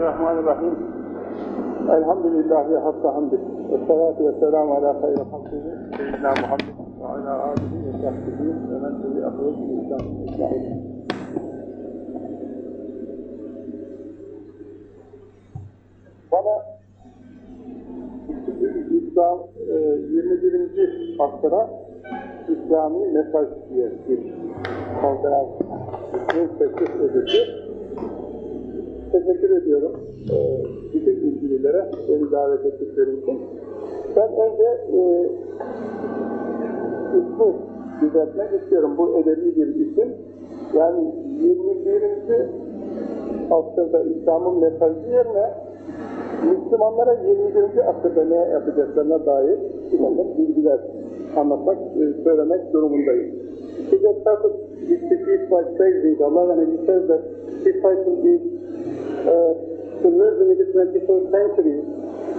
Bismillahirrahmanirrahim. Elhamdülillahi hakka hamdi. Ve salatu ve selamu ala hayri hamdihi. Seyyidina Muhammed ve ala alihi ve sahbihi ve men tebi'ahu bi ihsan ecmaîn. Bana İslam e, 21. asıra İslami mesaj diye bir konferans teklif edildi. Teşekkür ediyorum e, bütün ilgililere beni davet ettikleri için. Ben önce e, ismi düzeltmek istiyorum. Bu edebi bir isim. Yani 21. asırda İslam'ın mesajı yerine Müslümanlara 21. asırda ne yapacaklarına dair bir bilgiler anlatmak, e, söylemek durumundayım. He just started his speech by praising Allah and he uh, The Muslim in the 21st Century.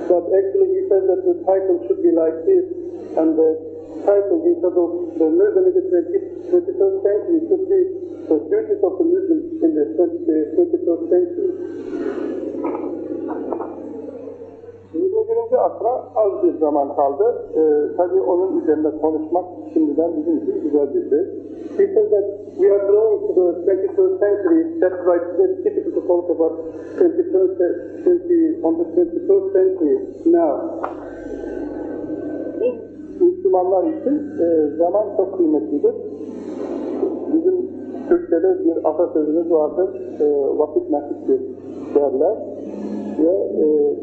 But actually he says that the title should be like this and the title instead of The Muslim in the 21st Century should be The Duties of the Muslim in the 21st Century. 21. asra az bir zaman kaldı. Ee, tabii onun üzerinde konuşmak şimdiden bizim için güzel bir şey. Says that we are growing to the 21st century. That's right. It's difficult to talk about 21st, 20, on the 21st century now. Biz Müslümanlar için e, zaman çok kıymetlidir. Bizim Türkçe'de bir atasözümüz vardır. E, vakit nakittir derler. Ve e,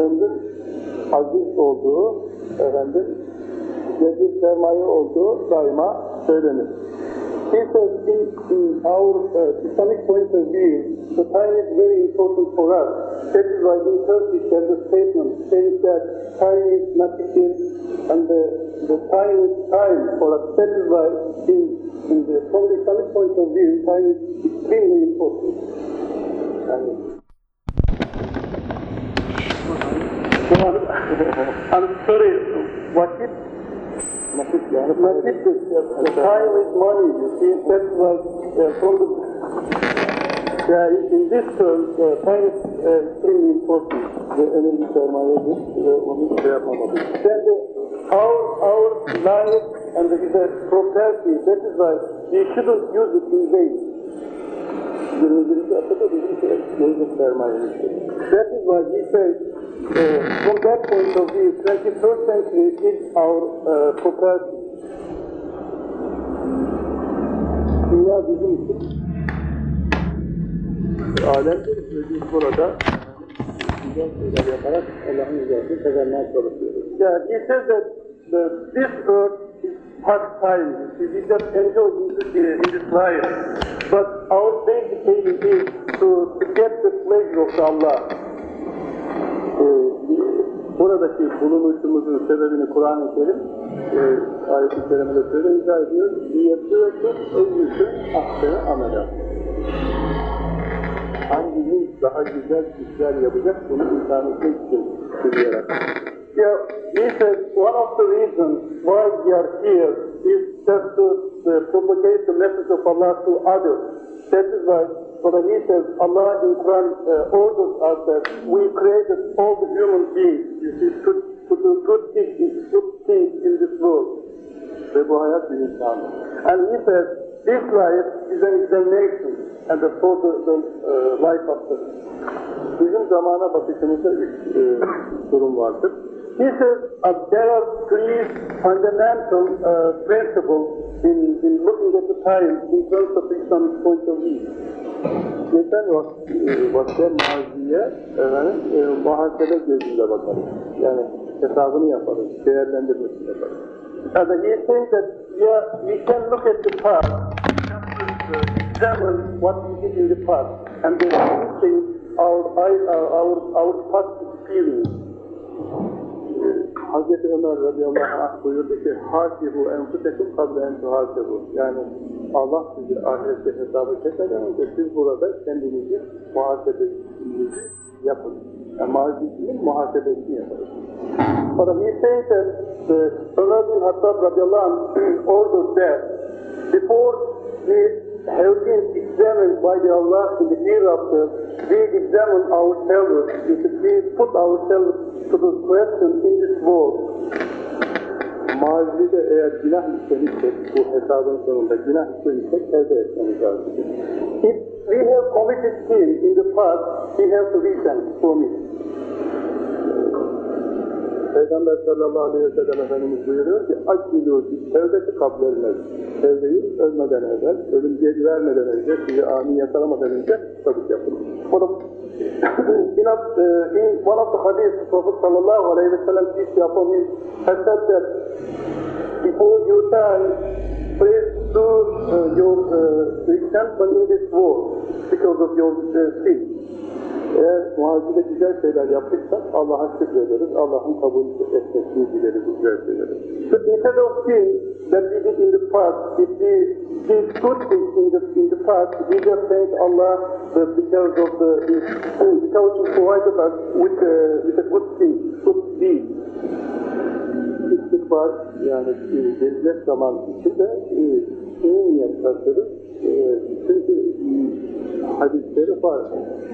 ömrün aziz olduğu, efendim, cebir sermaye olduğu daima söylenir. He says in, in our uh, Islamic point of view, the time is very important for us. That is why in Turkish there's a statement saying that time is nothing and the, the time is time for us. That is why in, in the, from the Islamic point of view, time is extremely important. And, I'm sorry, what it Time is money, you see, that's why uh, from the, yeah, in this term, time is extremely important. Ve önemli sermayedir ve. Then the, our, our life and the, the that is why we shouldn't use it in vain. 21. asırda bizim gelecek. That is why he says, uh, from that point of view, 21st century is our uh, property. Dünya bizim için alemdir biz burada güzel şeyler yaparak Allah'ın rızasını kazanmaya çalışıyoruz. Yeah, he says that the, this earth is part time. We just enjoy in in this life. But our basic aim is to, to get the pleasure of Allah. Ee, buradaki bulunuşumuzun sebebini Kur'an-ı Kerim e, ayet-i kerimede şöyle izah ediyor. Liyetüvekül eyyüsün ahsene amela. Hangimiz daha güzel işler yapacak bunu etmek için söylüyorlar. Yeah, he says one of the reasons why we are here is just to uh, propagate the message of Allah to others. That is why, that he says, Allah in Quran uh, orders us that we created all the human beings, you see, to, to do good things, good things in this world. And he says, this life is an examination and the, the, the uh, life after. Bizim zamana bakışımızda üç e, durum vardır. He says uh, there are three fundamental uh, principles in, in looking at the time in terms of Islamic point of view. Geçen e, vakte maziye efendim, e, muhasebe gözüyle bakarız. Yani hesabını yaparız, değerlendirmesini yaparız. And he says that yeah, we can look at the past, examine what we did in the past, and the second thing, our, our, our, our past experience. Hazreti Ömer radıyallahu anh buyurdu ki hasibu enfusekum kable en tuhasibu. Yani Allah sizi ahirette hesabı çekmeden önce siz burada kendinizi muhasebenizi yapın. Yani mazisinin muhasebesini yaparız. But he says that the Umar bin Hattab radıyallahu anh ordered that before we been examined by the Allah in the hereafter, we examine ourselves, we put ourselves to the question in this world, Mazide eğer günah işlemişsek, bu hesabın sonunda günah işlemişsek tevbe etmemiz lazım. if we have committed sin in the past, we have to repent from it. Peygamber sallallahu aleyhi ve sellem Efendimiz buyuruyor ki Akbilu tevbeti kablermez. Tevbeyi ölmeden evvel, ölüm geri vermeden önce, sizi ani yakalamadan önce çabuk yapın. For the, in, a, uh, one of the hadiths, Prophet sallallahu alayhi wa sallam, peace be upon has said that before you die, please do uh, your uh, redemption in this world because of your uh, sin. Muhacirde güzel şeyler yaptıksak Allah'a şükrederiz, Allah'ın kabul etmesini dileriz güzel şeyleri. So instead of sin that we did in the past, if we did good things in the, in the past, we just thank Allah because of the, because He provided us with a, with a good thing, good deed. İstikbar yani e, gelecek zaman içinde e, iyi niyet taşırız. E, çünkü hadisleri var.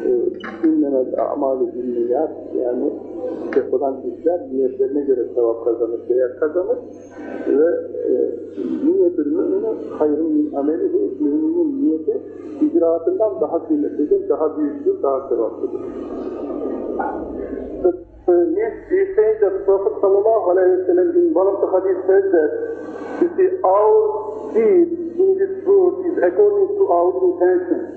E, İnnemel a'malu binniyat yani yapılan işler niyetlerine göre sevap kazanır, değer kazanır ve e, niyetül müminin hayrın min ameli de müminin niyeti icraatından daha kıymetlidir, daha büyüktür, daha sevaplıdır. Uh, says that Prophet sallallahu alayhi wa sallam in one of the hadith says that, you see, our deed in this world is according to our intention.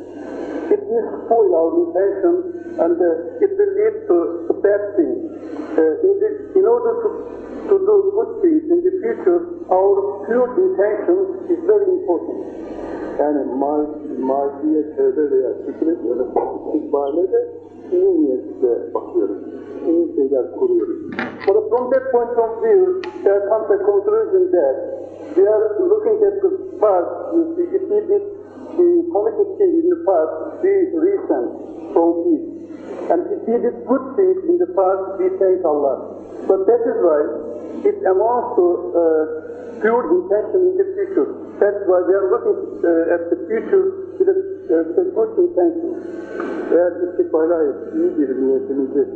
It will spoil our intention and uh, it will lead to, bad things. Uh, in, in order to, to do good things in the future, our pure intention is very important. Yani ma maziye tövbe veya şükretmede, istikbale de iyi niyetle bakıyoruz. İyi şeyler kuruyoruz. But from that point of view, there comes a conclusion that we are looking at the past. You see, did the committed sin in the past, we repent from it. And if we did good things in the past, we thank Allah. But that is why it amounts to uh, pure intention in the future. That's why we are looking uh, at the future with a, uh, with a good intention. Eğer istikbale ait iyi bir niyetimizi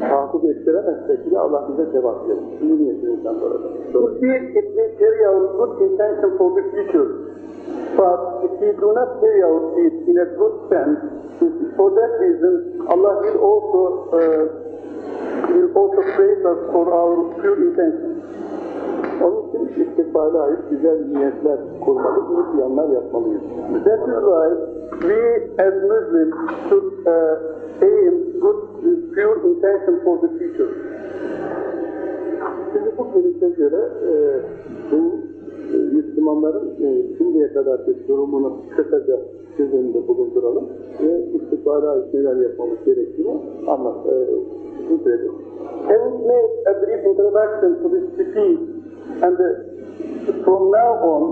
takip ettiremezsek bile Allah bize cevap verir. İyi niyetimizden dolayı. If we, if we carry out good intention for the future, but if we do not carry out it in a good sense, for that reason, Allah will also uh, will also praise us for our pure intention. Onun için istikbale ait güzel niyetler kurmalı, iyi planlar yapmalıyız. That is why we as Muslims should uh, aim good, pure intention for the future. Şimdi bu görüşe göre e, bu Müslümanların e, şimdiye kadarki durumunu kısaca göz önünde bulunduralım ve istikbale ait neler yapmamız gerektiğini anlat, e, zikredelim. Having made a brief introduction to this defeat, and uh, from now on,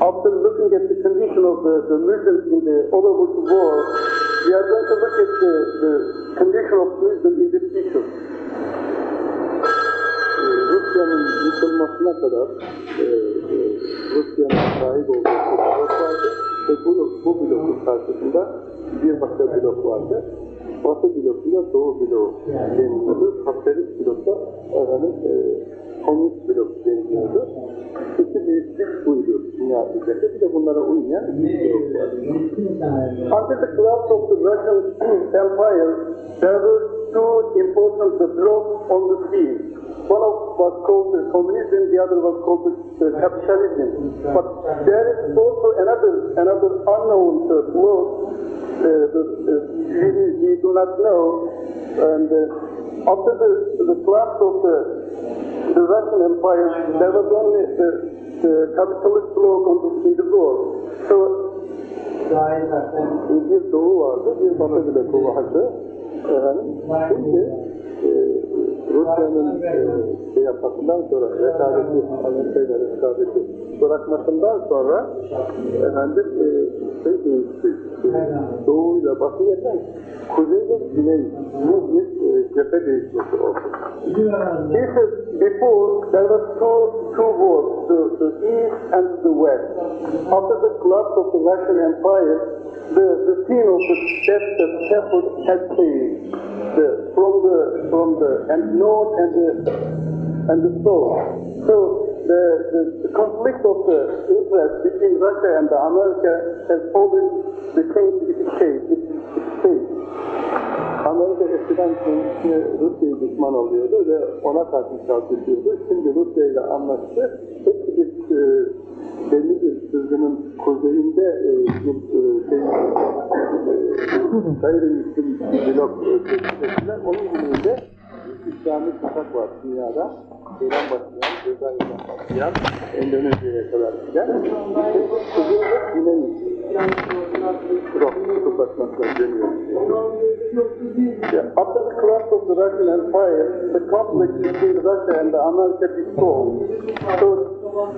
after looking at the condition of the, the Muslims in the all over the world, we are going to look at the, the condition of Muslims in the future. Rusya'nın yıkılmasına kadar e, Rusya'nın sahip olduğu bir blok vardı ve bu, bu blokun karşısında bir başka blok vardı. Batı blokuyla Doğu bloğu deniliyordu. Kapitalist blokta efendim, e, komünist blok deniliyordu. İki büyük güç buydu dünya üzerinde. Bir de bunlara uymayan bir blok vardı. Under the collapse of the Russian Empire, there were two important blocks on the scene. One of was called the communism, the other was called the capitalism. But there is also another another unknown uh, block uh, the, uh, we, we do not know. And uh, after the, the collapse of the, the Russian Empire, there was only the, the capitalist bloc on the, in the world. So Bir doğu vardı, bir batı bloku vardı. Efendim, şimdi e, Rusya'nın e, şey yapmasından sonra, rekabeti, Amerika ile rekabeti bırakmasından sonra efendim e, şey değişti. Doğu ile batı yerden kuzey ve güney bir e, cephe değişmesi oldu. This is before there were two, two wars, the, the east and the west. After the collapse of the Russian Empire, the, the scene of the death that happened has changed. The, from the from the and north and the and the south. So the, the, the conflict of the interest between Russia and the America has always shape, its, its shape. Amerika eskiden kendisine Rusya'yı düşman oluyordu ve ona karşı çalışıyordu. Şimdi Rusya ile anlaştı. Hep bir e, belli bir sızgının kuzeyinde e, bir e, şey, e, gayrimüslim blok e, Onun güneyde bir İslami kuşak var dünyada. İran başlayan, Cezayir'den başlayan, Endonezya'ya kadar giden. Ve güney blok kutuplaşmasına dönüyor. After the collapse of the Russian Empire, the conflict between Russia and the America dissolved. So,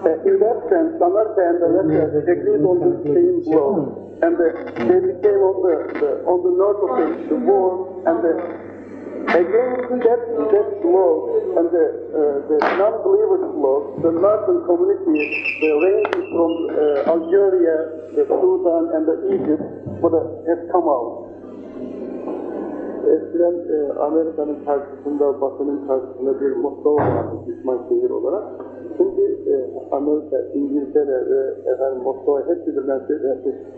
uh, in that sense, America and the Russia agreed on the same blow, and the, they became on the, the on the north of the, the war, and the, against that that blow and the uh, the non-believers blow, the Muslim community, the ranging from uh, Algeria, the Sudan, and the Egypt, for the, has come out. Eskiden e, Amerika'nın karşısında, Batı'nın karşısında bir Moskova vardı düşman şehir olarak. Şimdi e, Amerika, İngiltere ve efendim Moskova hepsi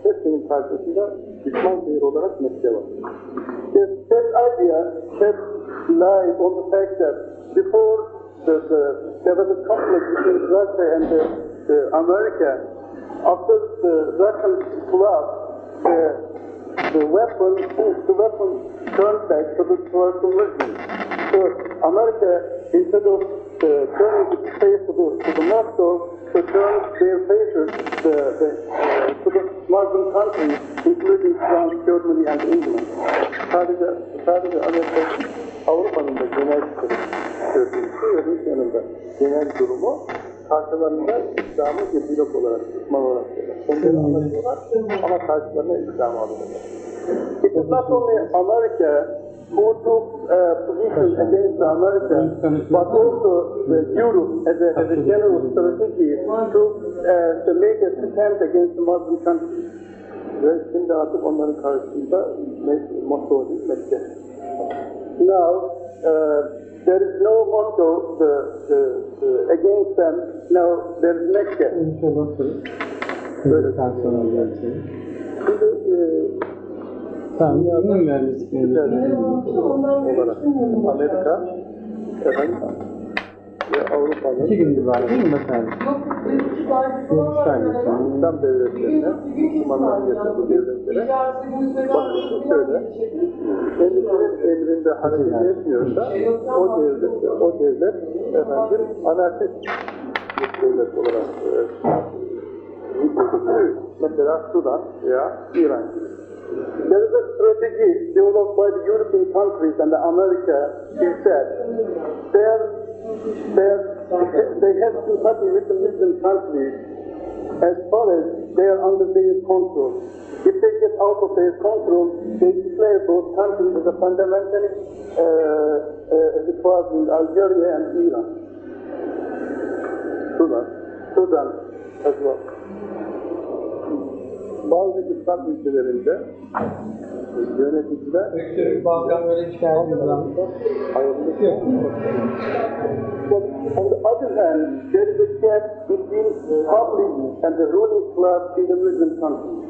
hepsinin karşısında düşman olarak Mekke var. This, idea light on the fact that before the, the, there was a conflict between Russia and the, the America, after the Russian collapse, the, the weapon, the weapon turned back to the Muslims. So America, instead of uh, turning face to the, to the Moscow, to turn their faces the, the, to the Muslim countries, including France, Germany, and England. Sadece, sadece Amerika Avrupa'nın da genel stratejisi ve Rusya'nın da genel durumu karşılarında İslam'ı bir blok olarak, düşman olarak. Kendileri anlatıyorlar ama karşılarına İslam'ı alıyorlar. It is not only America who took uh, position against America, but also the Europe as a, as a general strategy to, uh, to make a stand against the Muslim countries. Ve şimdi artık onların karşısında Moskova değil, Mekke. Now, uh, there is no Moscow the, the, the, against them. Now, there is oturun. Böyle sonra gelsin. Şimdi e, Tamam, dinlemiyorum müziklerini. olarak Amerika, efendim, ve Avrupa'nın İki gündür var değil mi efendim? Üç tane. İslam devletlerine, Müslümanların yaşadığı devletlere. Bakışı şöyle, kendisinin emrinde hareket etmiyorsa o devlet, o devlet efendim anarşist bir devlet olarak e. Mesela Sudan veya İran gibi. There is a strategy developed by the European countries and America is that they are, they are, they have sympathy with the Muslim countries as far as they are under their control. If they get out of their control, they declare those countries as a fundamentalist, uh, uh, as it was in Algeria and Iran. Sudan, Sudan as well. Bazı İslam ülkelerinde yöneticiler Öksürük, balgam böyle mı? ayrılık But on the other hand, there is a gap between public and the ruling class in the Muslim countries.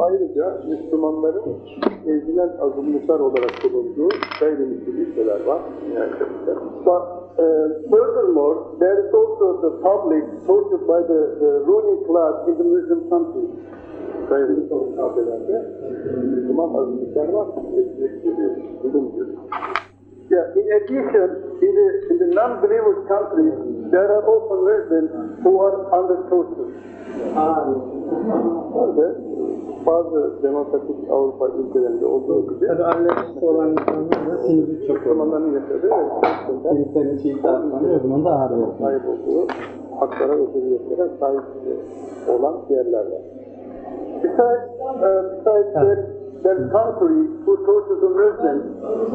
Ayrıca Müslümanların ezilen azınlıklar olarak bulunduğu gayrimüslim ülkeler var. Yani uh, furthermore, there is also the public tortured by the, the ruling class in the Muslim countries. gayrimüslim ülkelerde Müslüman azınlıklar var. Eziyet görüyor, zulüm görüyor. Yeah, in addition, in the, in the non-believer countries, there are also Muslims who are under torture. Böyle bazı demokratik Avrupa ülkelerinde olduğu gibi Tabii annesi olan insanlar da sinirli çok. Müslümanların yaşadığı ve Kiliselerin şeyi tarafından o zaman da ağrıyor. sahip olduğu haklara hürriyetlere sahip olan yerler var. Besides, uh, besides that, there's countries who torture the Muslims.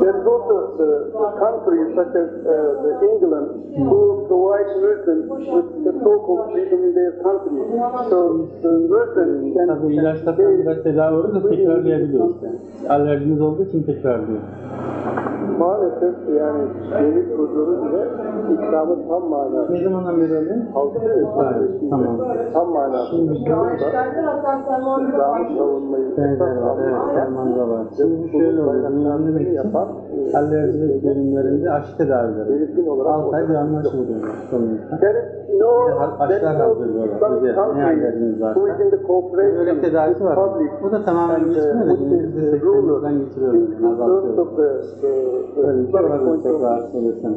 There's also the, the countries such as uh, the England who provide Muslims with the so-called freedom in their country. So the Muslims can, Tabii can ilaçla stay biraz tedavi olur da tekrarlayabiliyoruz. Alerjiniz olduğu için tekrarlıyor. Maalesef yani yeni huzuru bile İslam'ın tam manası. Ne zamandan beri öyle? Altı ve Evet, tamam. tam manası. Şimdi Müslümanlar Şikayetler Hasan Selman'da İslam'ı savunmayı var. Evet, Selman'da var. Şimdi şöyle oluyor. Önlemek için alerji bölümlerinde aşı tedavileri. 6 ay anlaşılıyor sonuçta. There is no, Aşılar hazırlıyorlar. Bize ne in the cooperation Öyle bir tedavisi var. Bu da tamamen geçmiyor da bizi rulers sektörümüzden in terms Azaltıyoruz. Böyle bir şey olabilir rahat söylesem.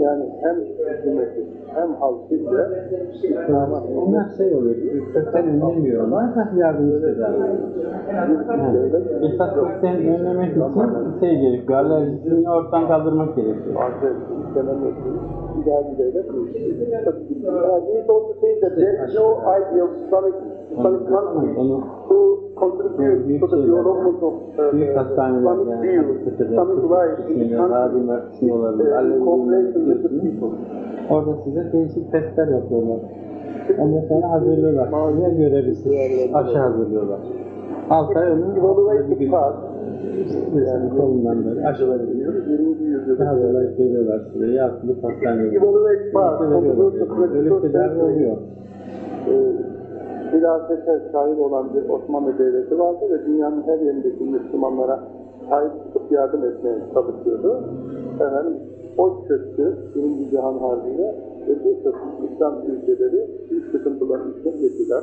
yani hem hükümeti hem halkı İslam'a Onlar şey oluyor, kökten önlemiyor. Onlar da yardımcı. Yani, esas kökten önlemek için şey gerekiyor, alerjisini ortadan kaldırmak gerekiyor. bazı istememesi idari devlet Uh, he is also saying that there is no idea of Islamic, Country Onu who contribute. Orada size değişik testler yapıyorlar. Ondan sonra hazırlıyorlar. Size göre bir size aşı hazırlıyorlar. 6 ay onu Evaluate bir yani kolundan böyle aşıları 20. yüzyılda hazırlayıp veriyorlar size. Yapılı hastaneye. veriyorlar. Böyle tedavi oluyor. Hilafete sahip olan bir Osmanlı Devleti vardı ve dünyanın her yerindeki Müslümanlara sahip çıkıp yardım etmeye çalışıyordu. Efendim, o çöktü Birinci Cihan Harbi'ne ve birçok İslam ülkeleri büyük sıkıntıların içine girdiler.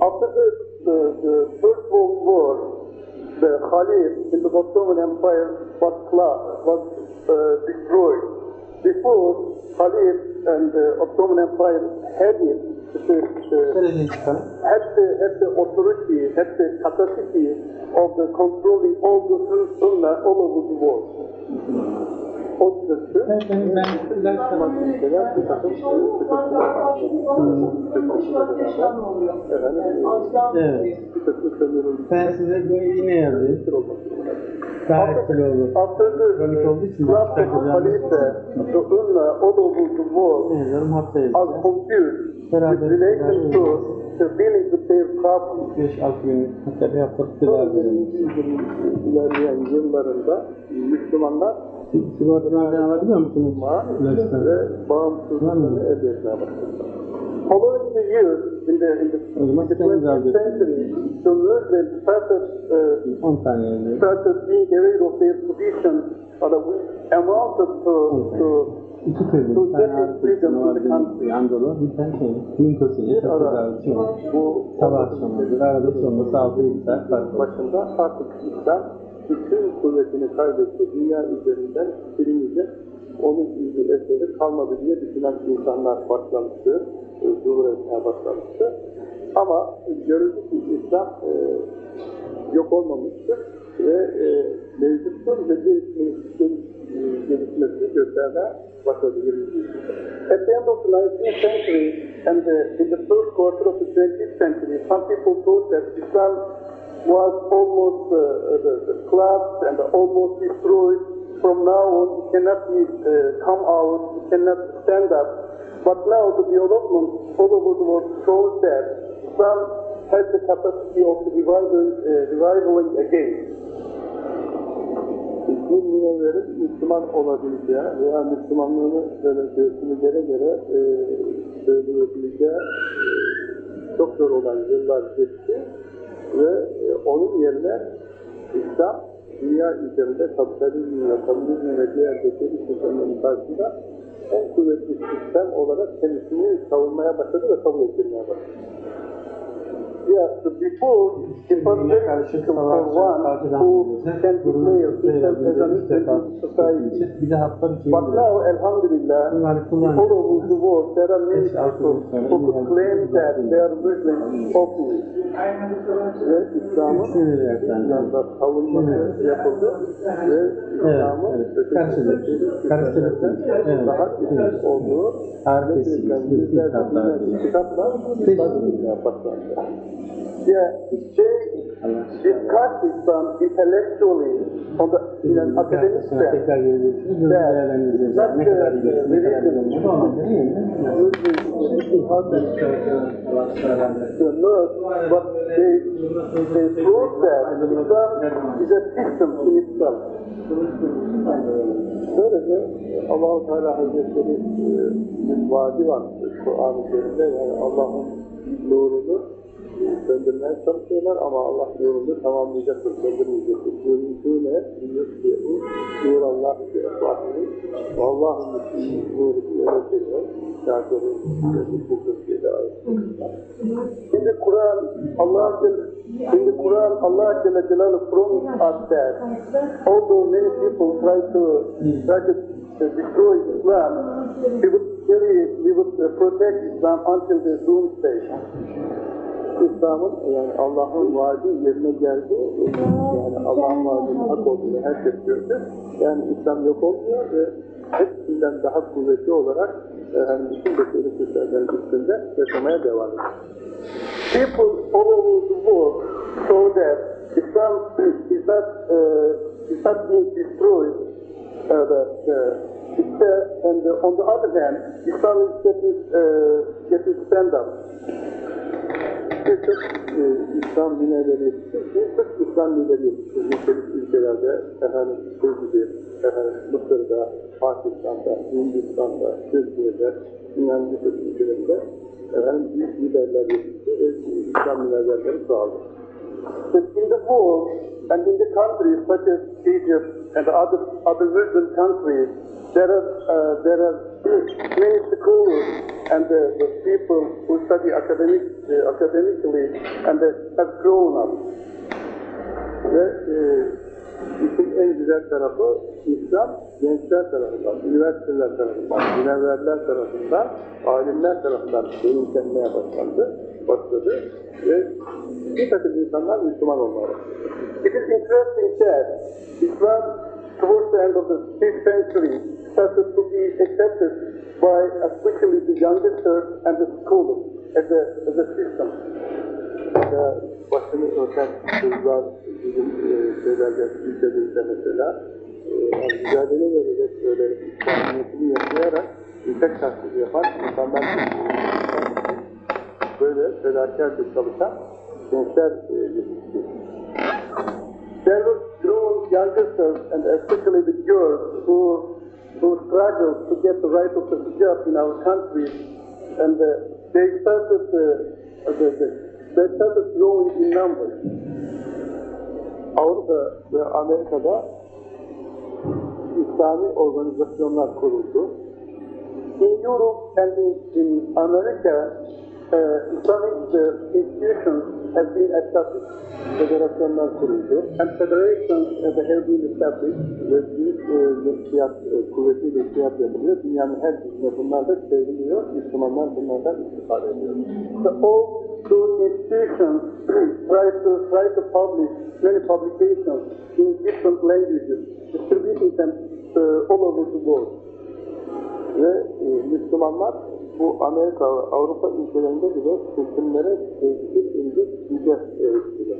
After the, the, First World War, the Khalif in the Ottoman Empire was collapsed, was uh, destroyed. Before, Khalif and the Ottoman Empire had it, the, had the authority, the capacity of the controlling all the sunnah all over the world. O çöktü. Ben, ilaçla Ülkeler bir takım Ben size böyle yine yazayım. Daha etkili olur. The Kronik olduğu için collapse başka of the ummah all over the world Ne yazarım hafta are Beraber to dealing with their problems. 5-6 gün hatta bir haftalık tedavi verelim. 20. yüzyılın ilerleyen yıllarında Müslümanlar Sigortalardan alabiliyor musunuz? İlaçları. ve bağımsızlığını elde etmeye başladılar. Following the years in the in the, O zaman in the sen 20th alıyorsun. century, the Muslims started uh, 10 tane yazıyor. started being aware of their position, but we amounted to to İki türlü. Bir tane ağrı var. Bir. Bir tane. Gün kosuyla çok tedavisi var. Bu Sabah akşamıdır. Arada sonrası 6-7 saat fark var. başında artık İslam bütün kuvvetini kaybetti. Dünya üzerinden hiçbirimizde onun ilgi eseri kalmadı diye düşünen insanlar başlamıştı. e, Zuhur etmeye başlamıştı. Ama görüldü ki İslam e, yok olmamıştır ve e, mevcuttur ve gelişmesi, gelişmesi göstermeye başladı 20. yüzyılda. At the end of the 19th century and the, in the first quarter of the 20th century, some people thought that Islam was almost uh, the, the collapsed and almost destroyed. From now on, it cannot be, uh, come out, it cannot stand up. But now the development all over the world shows that Islam has the capacity of reviving, uh, reviving again. Münevverin Müslüman olabileceği veya Müslümanlığını göğsünü gere gere e, söyleyebileceği çok zor olan yıllar geçti ve e, onun yerine İslam dünya üzerinde kapitalizm ve komünizm ve diğer beşeri sistemlerin karşısında en kuvvetli sistem olarak kendisini savunmaya başladı ve kabul ettirmeye başladı. Yeah, so before Birbirine very karşı one who can declare himself as an Muslim society. Bir de haplar için But now, kullanın. all over the world, there are many people who claim that they are Muslims openly. Ve İslam'ın savunması yapıldı ve İslam'ın evet. öteki Karşılık. öteki Karşılık. sistemlerden Evet. daha üstün olduğu yüzlerce Kitaplar. kitaplar başlandı. Yeah, they discuss Islam intellectually on the in an academic sense. tekrar. Bunu değerlendireceğiz. Ne kadar iyi, ne kadar iyi. Bu da olmaz değil mi? to learn, but they, they prove that Islam is a system in itself. Böylece Allah-u Teala Hazretleri bir vaadi var Kur'an-ı Kerim'de yani Allah'ın e, söndürmeye çalışıyorlar ama Allah nurunu tamamlayacaktır, söndürmeyecektir. Yürüyüşüyle yürüyüşü, nur Allah diye bahsediyor. Allah'ın nuru diye ötüyor. Kafirin bu Türkiye'de ayet. In the Quran, Allah the Quran, Allah Jalla Jalaluhu promised us that although many people try to try to destroy Islam, we would we would protect Islam until the doomsday. İslam'ın yani Allah'ın vaadi yerine geldi. Yani Allah'ın vaadinin hak olduğunu herkes gördü. Yani İslam yok olmuyor ve hepsinden daha kuvvetli olarak yani bütün beşeri Türklerden üstünde yaşamaya devam ediyor. People all over the world saw that Islam is not, uh, is not being destroyed. Uh, the, it's there, and uh, on the other hand, Islam is getting, uh, getting stand up. Birçok e, İslam yetişti. Birçok İslam yetişti. Ülkelik ülkelerde, efendim, gibi, efendim, Mısır'da, Pakistan'da, Hindistan'da, Türkiye'de, dünyanın birçok ülkelerinde efendim, büyük liderler yetişti ve İslam çoğaldı. But in the world and in the countries such as Egypt and other other Muslim countries, there are uh, there are many scholars and the, the people who study academic uh, academically and they have grown up. Ve e, işin en güzel tarafı İslam gençler tarafından, üniversiteler tarafından, münevverler tarafından, alimler tarafından benimsenmeye başlandı, başladı ve bir takım insanlar Müslüman olmaya. It is interesting that Islam towards the end of the 5th century started to be accepted by especially the youngsters and the scholars as a, as a system. Mesela başını örten kızlar bizim şeylerde, ülkemizde mesela e, yani mücadele vererek böyle İslamiyetini yaşayarak yüksek tahsil yapan insanlar böyle fedakarca çalışan gençler e, yetişti. There were grown youngsters and especially the girls who who struggled to get the right of hijab in our country, and uh, they started uh, the, the, they started growing in numbers. Avrupa ve Amerika'da İslami organizasyonlar kuruldu. In Europe and in, America, uh, Islamic uh, institutions have been established, Federasyonlar kuruldu. and federations uh, have been established. Ve büyük e, neşriyat, e, kuvvetli neşriyat yapılıyor. Dünyanın her yerinde bunlar da çevriliyor. Müslümanlar bunlardan istifade ediyor. So all those institutions try to try to publish many publications in different languages, distributing them uh, all over the world. Ve e, Müslümanlar bu Amerika ve Avrupa ülkelerinde bile seçimlere tehdit indik güce eriştiler.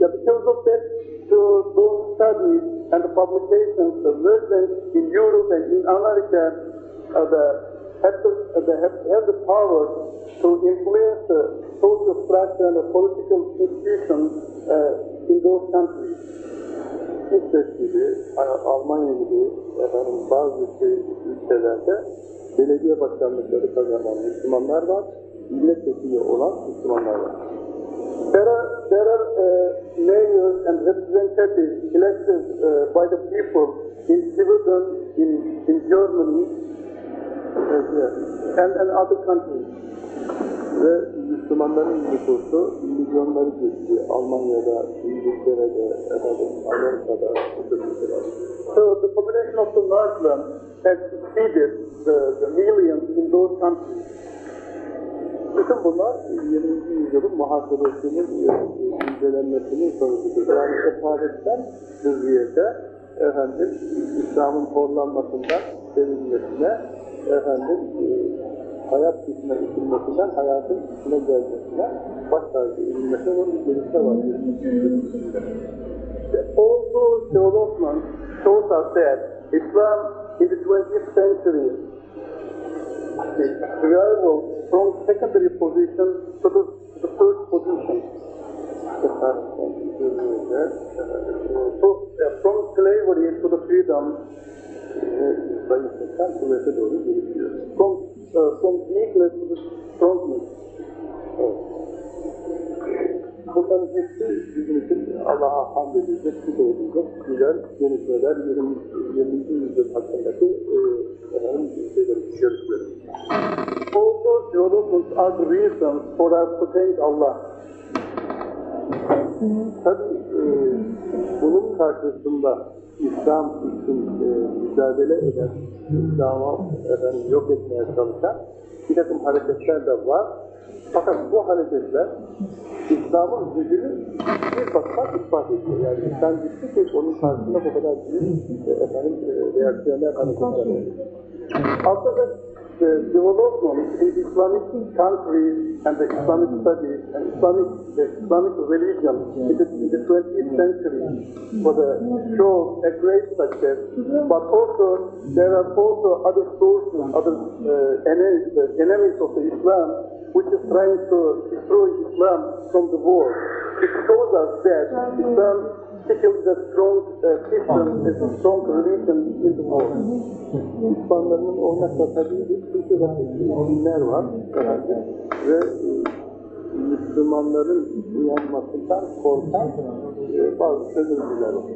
Yeah, because of that, to those studies and the publications, the Muslims in Europe and in America uh, the, have, the, they have, have the power to influence the social structure and the political institutions uh, in those countries. İsveç gibi, Almanya gibi bazı ülkelerde belediye başkanlıkları kazanan Müslümanlar var, milletvekili olan Müslümanlar var. There are, there are uh, mayors and representatives elected uh, by the people in Sweden, in, in Germany, uh, and, and other countries. Ve Müslümanların nüfusu milyonları geçti. Almanya'da, İngiltere'de, efendim, Amerika'da, ülkelerde. So the population of the Muslim has exceeded the, the millions in those countries. Bütün bunlar 20. yüzyılın muhasebesinin incelenmesinin sonucudur. Yani esaretten hürriyete, efendim, İslam'ın horlanmasından sevilmesine, efendim, hayat itilmesinden hayatın içine gelmesine baş var. Shows us that Islam in the 20th century is rival from secondary position to the, the first position. So, uh, from slavery to the freedom, uh, from the strongness. Bunların hepsi bizim için Allah'a hamd edilecek, şükür edilecek güzel gelişmeler, 20. 20. yüzyıl hakkındaki e, efendim, şeyleri, görüşleri. All those developments are reasons for us to thank Allah. Tabii e, bunun karşısında İslam için e, mücadele eden, İslam'ı efendim, yok etmeye çalışan bir takım hareketler de var. Fakat bu hareketler İslam'ın gücünü bir bakıma ispat ediyor. Yani İslam güçlü ki onun karşısında bu kadar büyük e, efendim, e, reaksiyoner hareketler var. After the, development in Islamic countries and the Islamic studies and Islamic, the Islamic religion in the, in the 20th century for the show a great success, but also there are also other sources, other uh, enemies, uh, enemies of the Islam which is trying to destroy Islam from the world. It shows us that Islam is a strong uh, is a strong religion in the world. İslamların olmakla tabii bir kültür dinler var herhalde. ve e, Müslümanların uyanmasından korkan e, bazı sömürücüler var.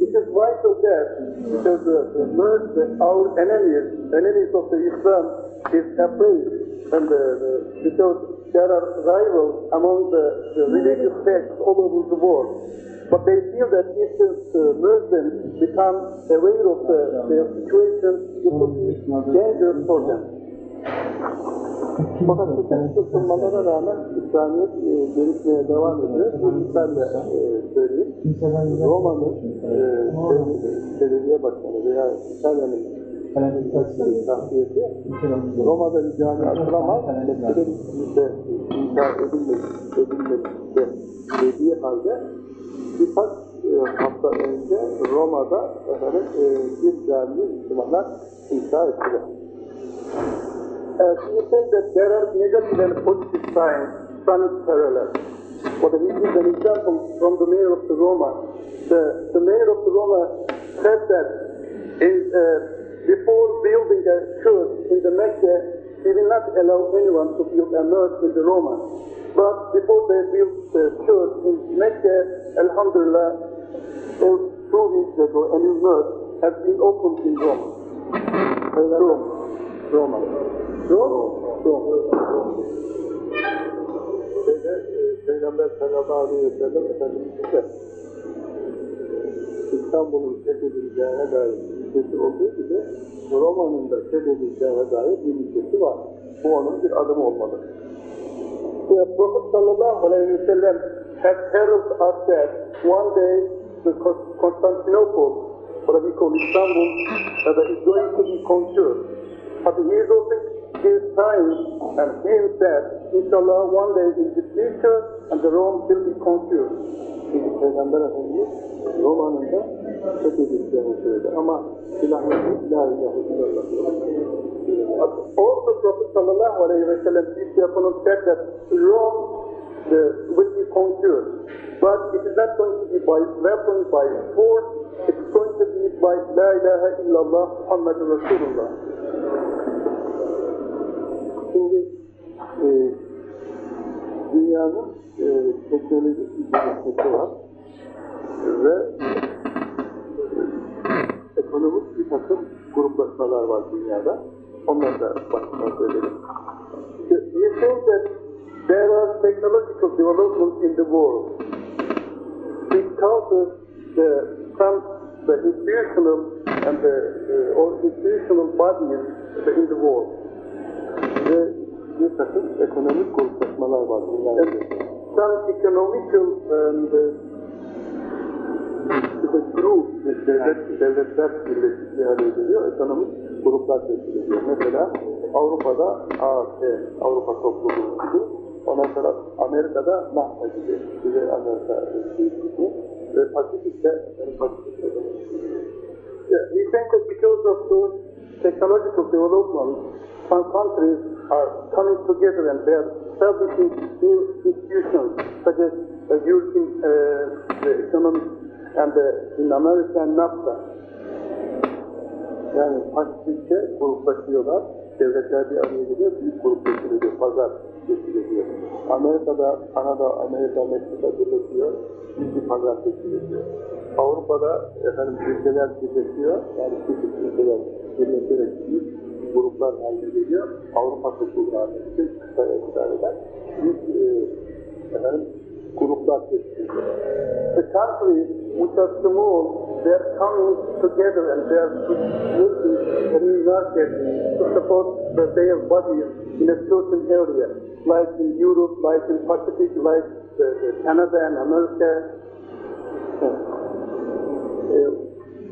It is vital that because the, the, merge- the, our enemies, enemies of the Islam, is afraid, and the, the, because there are rivals among the, the religious sects all over the world. But they feel that if the uh, Muslims become aware of the, their situation, it would be dangerous for them. Fakat bütün tutulmalara rağmen İslamiyet e, gelişmeye devam ediyor. Bu misalle e, söyleyeyim. Roma'nın e, belediye başkanı veya İtalya'nın Roma'da bir cami açılamaz, mescide de inşa edilmedi, edilmedi de dediği halde birkaç e, hafta önce Roma'da efendim, e, bir cami Müslümanlar inşa ettiler. Uh, you say that there are negative and positive signs, Islamic parallels. But he gives an example from the mayor of the Roma. The, the mayor of the Roma said that in, uh, before building a church in the Mecca, he will not allow anyone to build a mosque in the Roma. But before they built the church in Mecca, Alhamdulillah, uh, two weeks ago, a new mosque has been opened in Rome. Rome. Roma. Rome? Şeyde, e, Peygamber sallallahu aleyhi ve sellem Efendimiz de İstanbul'un fethedileceğine dair müjdesi olduğu gibi Roma'nın da fethedileceğine dair bir müjdesi var. Bu onun bir adımı olmalı. Prophet sallallahu alayhi wa sallam has heralded us that one day the Con- Constantinople, what we call Istanbul, uh, is going to be conquered. But he is also gives signs and hints that inshallah one day in the future and the Rome will be conquered. Peygamber Efendimiz Roma'nın da fethedileceğini söyledi. Ama la ilahe illallah also Prophet sallallahu wa sallam peace be said that Rome the, will be conquered. But it is not going to be by weapon, by force, it is going to be by La ilaha illallah Muhammadur Rasulullah. Şimdi e, dünyanın e, teknolojik gelişmesi var ve e, ekonomik bir takım gruplaşmalar var dünyada. Onları da başına söyleyelim. We think that there are technological developments in the world causes the some the institutional and the uh, or institutional bodies in the world. Ve bir takım ekonomik gruplaşmalar var dünyada. some economical and uh, İşte grup, devlet, devletler birleşikliği ediliyor, ekonomik gruplar teşkil ediyor. Mesela Avrupa'da AAP, Avrupa Topluluğu gibi, ondan sonra Amerika'da NAFTA gibi, Kuzey Amerika gibi ve Pasifik'te Pasifik'te Yeah, we think that because of those technological developments, countries are coming together and they are establishing new institutions, such as the European uh, the Economic and the, in America and NAFTA. Yani Pasifik'te gruplaşıyorlar, devletler bir araya geliyor, büyük grup geçiriliyor, pazar geçiriliyor. Amerika'da, Kanada, Amerika, Meksika birleşiyor, bir pazar geçiriliyor. Avrupa'da efendim ülkeler birleşiyor, yani küçük ülkeler birleşerek büyük gruplar haline geliyor. Avrupa haline geliyor, eden e, efendim, gruplar. The countries which are small, they are coming together and they are working united to support the, their bodies in a certain area, like in Europe, like in Pacific, like the, the Canada and America. E, uh,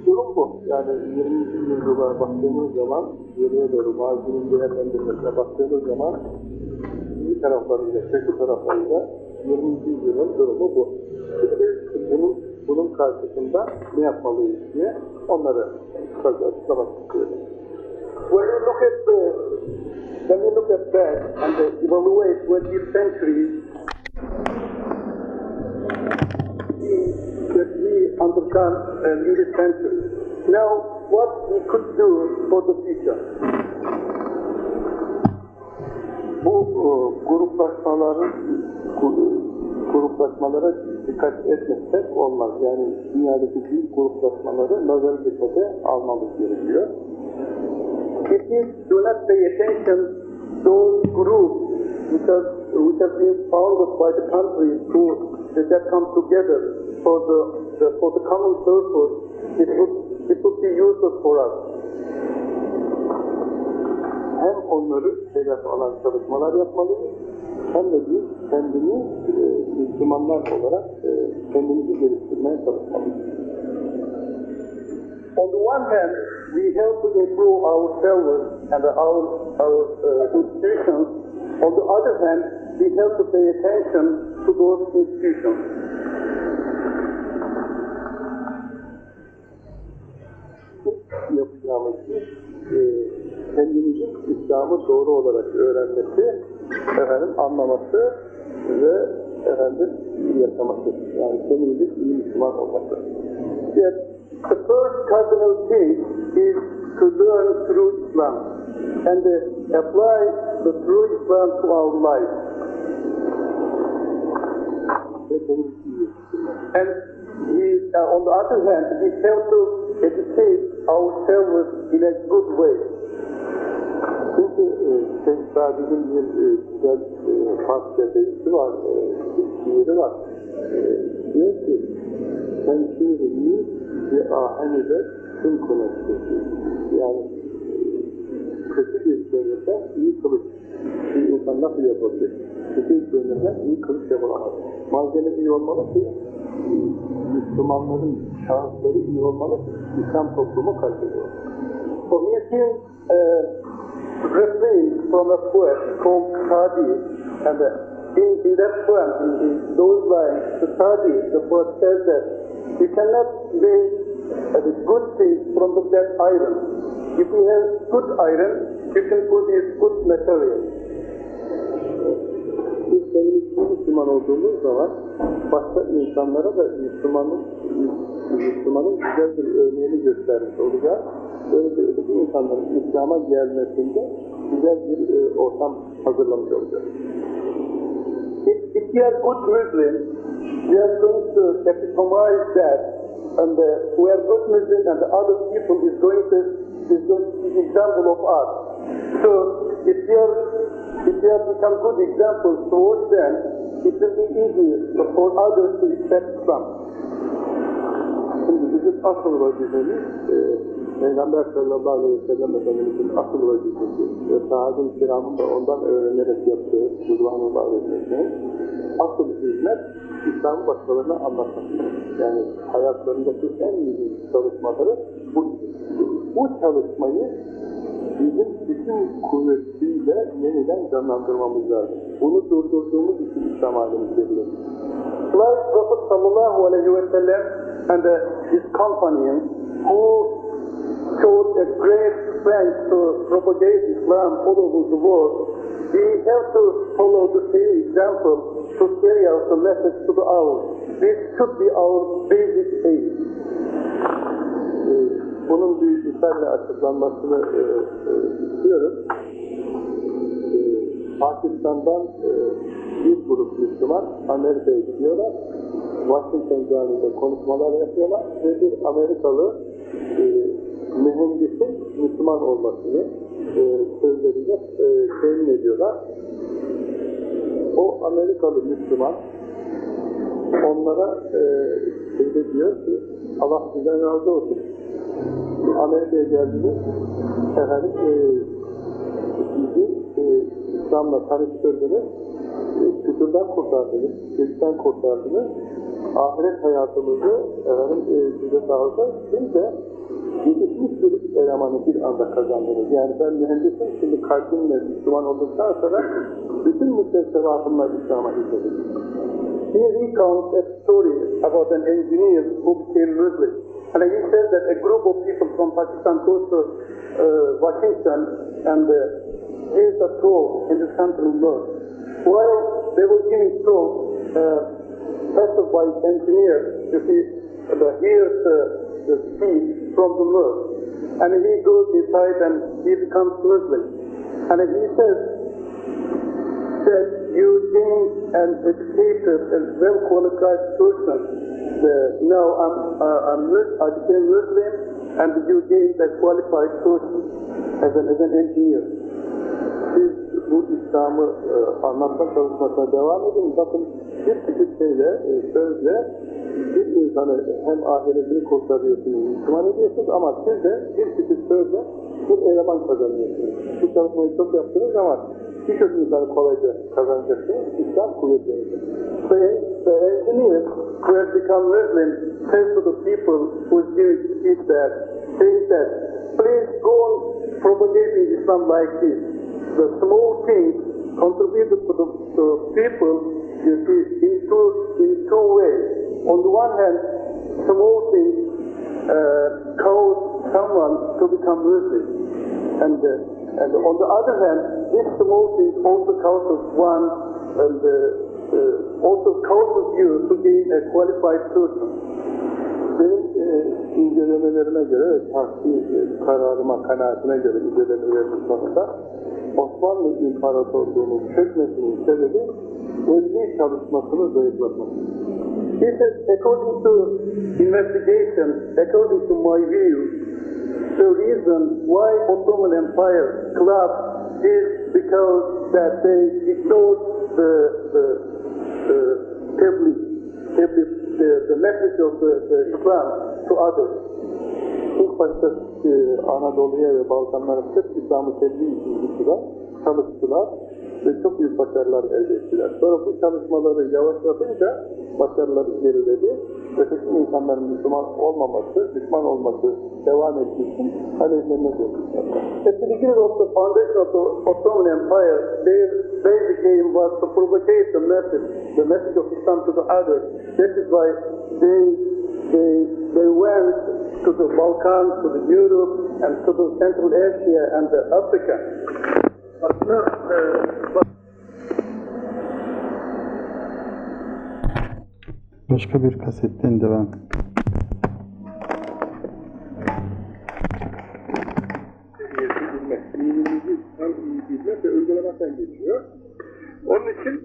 durum bu. Yani 20. yüzyıla baktığımız zaman, geriye doğru mazinin değerlendirmesine baktığımız zaman iyi taraflarıyla, kötü taraflarıyla 20. yüzyılın durumu bu. Şimdi bunun, bunun karşısında ne yapmalıyız diye onları kısaca açıklamak istiyorum. When you look at the, when you look at that and evaluate 20th century, that we undergone uh, century. Now, what we could do for the future? Bu e, gruplaşmaların gruplaşmalara dikkat etmezsek olmaz. Yani dünyadaki büyük gruplaşmaları nazar dikkate almamız gerekiyor. If we do not pay attention, those groups which are which have been founded by the countries who that come together for the, the for the common purpose, it would it would be useless for us. Hem onları hedef alan çalışmalar yapmalıyız, hem de biz kendimiz e, Müslümanlar olarak e, kendimizi geliştirmeye çalışmalıyız. On the one hand, we help to improve ourselves and our our uh, institutions. On the other hand, we have to pay attention to those institutions. Yapacağımız e, kendimizin İslam'ı doğru olarak öğrenmesi, efendim anlaması ve efendim yaşaması. Yani kendimizin iyi Müslüman olması. Yes, the first cardinal thing is to learn through Islam and uh, apply the true Islam to our life. And we, uh, on the other hand, we have to educate ourselves in a good way. Çünkü Şeyh Sadi'nin bir güzel e, deyişi var, e, bir şiiri var. E, diyor ki, sen şiirini bir aheni de tüm konuşuyorsun. Yani kötü bir devirde iyi kılıç. Bir insan nasıl yapabilir? Kötü bir devirde iyi kılıç yapılamaz. Malzeme iyi olmalı ki Müslümanların şahısları iyi olmalı İslam toplumu kaliteli. So he is being uh, refrain from a poet called Sadi, and uh, in, in that poem, in, in those lines, the Sadi, the poet says that you cannot make uh, the good things from the bad iron. If you have good iron, you can produce good material. Biz kendimiz Müslüman olduğumuz zaman başka insanlara da Müslümanın Müslümanın güzel bir örneğini göstermiş olacağız. Böylece insanların İslam'a gelmesinde güzel bir e, ortam hazırlamış olacağız. If, if you are good Muslim, you are going to epitomize that, and uh, we are good Muslim, and the other people is going to is going to be example of us. So if you are if you have become good examples towards them, it will be easy for others to accept Islam. Şimdi bizim asıl vazifemiz e, Peygamber sallallahu aleyhi ve sellem Efendimizin asıl vazifesi ve sahabe-i kiramın da ondan öğrenerek yaptığı Rıdvanullah Aleyhisselam'ın asıl hizmet İslam'ı başkalarına anlatmak. Yani hayatlarındaki en iyi çalışmaları bu, bu çalışmayı bizim bütün kuvvetiyle yeniden canlandırmamız lazım. Bunu durdurduğumuz için İslam alemi geliyor. Like Prophet sallallahu alaihi wasallam and uh, his companions who showed a great strength to propagate Islam all over the world, we have to follow the same example to carry out the message to the others. This should be our basic aim. Bunun bir misalle açıklanmasını e, e, istiyorum. Ee, Pakistan'dan e, bir grup Müslüman Amerika'ya gidiyorlar. Washington Camii'de konuşmalar yapıyorlar ve bir Amerikalı e, mühendisin Müslüman olmasını e, e, temin ediyorlar. O Amerikalı Müslüman onlara e, şöyle diyor ki Allah sizden razı olsun. Amerika'ya geldiniz. Efendim e, bizi e, İslam'la tanıştırdınız. E, küfürden kurtardınız. Şirkten kurtardınız. Ahiret hayatımızı efendim e, size sağladı. Siz de gelişmiş bir elemanı bir anda kazandınız. Yani ben mühendisim, şimdi kalbimle Müslüman olduktan sonra bütün müktesebatımla İslam'a hizmet ediyorum. He recounts a story about an engineer who became Muslim. And he said that a group of people from Pakistan goes to uh, Washington and uh, gives a talk in the central mosque. While they were giving talk, uh, passerby engineer, you see, the, hears the, the from the mosque. And he goes inside and he becomes Muslim. And he says, that you being an educated and well qualified person, the, now I'm, uh, I'm, became Muslim and you gained a qualified person as an, as an engineer. Siz bu İslam'ı e, anlatma çalışmasına devam edin. Bakın bir küçük şeyle, e, sözle bir insanı hem ahiretini kurtarıyorsunuz, Müslüman ediyorsunuz ama siz de bir küçük sözle bir eleman kazanıyorsunuz. Bu çalışmayı çok yaptınız ama birçok insanı kolayca kazanacaksınız. İslam kuvvetlenecek. The, the engineer who has become Muslim says to the people who is giving feedback, saying that please go on propagating Islam like this. The small things contributed to the to people, you see, in two, in two ways. On the one hand, small things uh, cause someone to become Muslim. And, uh, and on the other hand, this thing also causes one and uh, uh, also causes you to gain a qualified person. Benim e, incelemelerime göre, tahsil e, kararıma, kanaatime göre incelemelerim sonunda Osmanlı İmparatorluğu'nun çökmesinin sebebi evli çalışmasını zayıflatması. He says, according to investigation, according to my view, the reason why Ottoman Empire collapsed is because that they ignored the the, the tabligh, tabligh, the, the message of the, the Islam to others. İlk başta Anadolu'ya ve Balkanlara sırf İslam'ı tebliğ için gittiler, çalıştılar ve çok büyük başarılar elde ettiler. Sonra bu çalışmaları yavaşlatınca başarıları geriledi. Insanların Müslüman olmaması, düşman olması devam. At the beginning of the foundation of the Ottoman Empire, their basic aim was to propagate the message, the message of Islam to the others. That is why they they they went to the Balkans, to the Europe, and to the Central Asia and the Africa. But no, uh, but Başka bir kasetten devam. dinimizi tam iyi bilmek ve uygulamaktan geçiyor. Onun için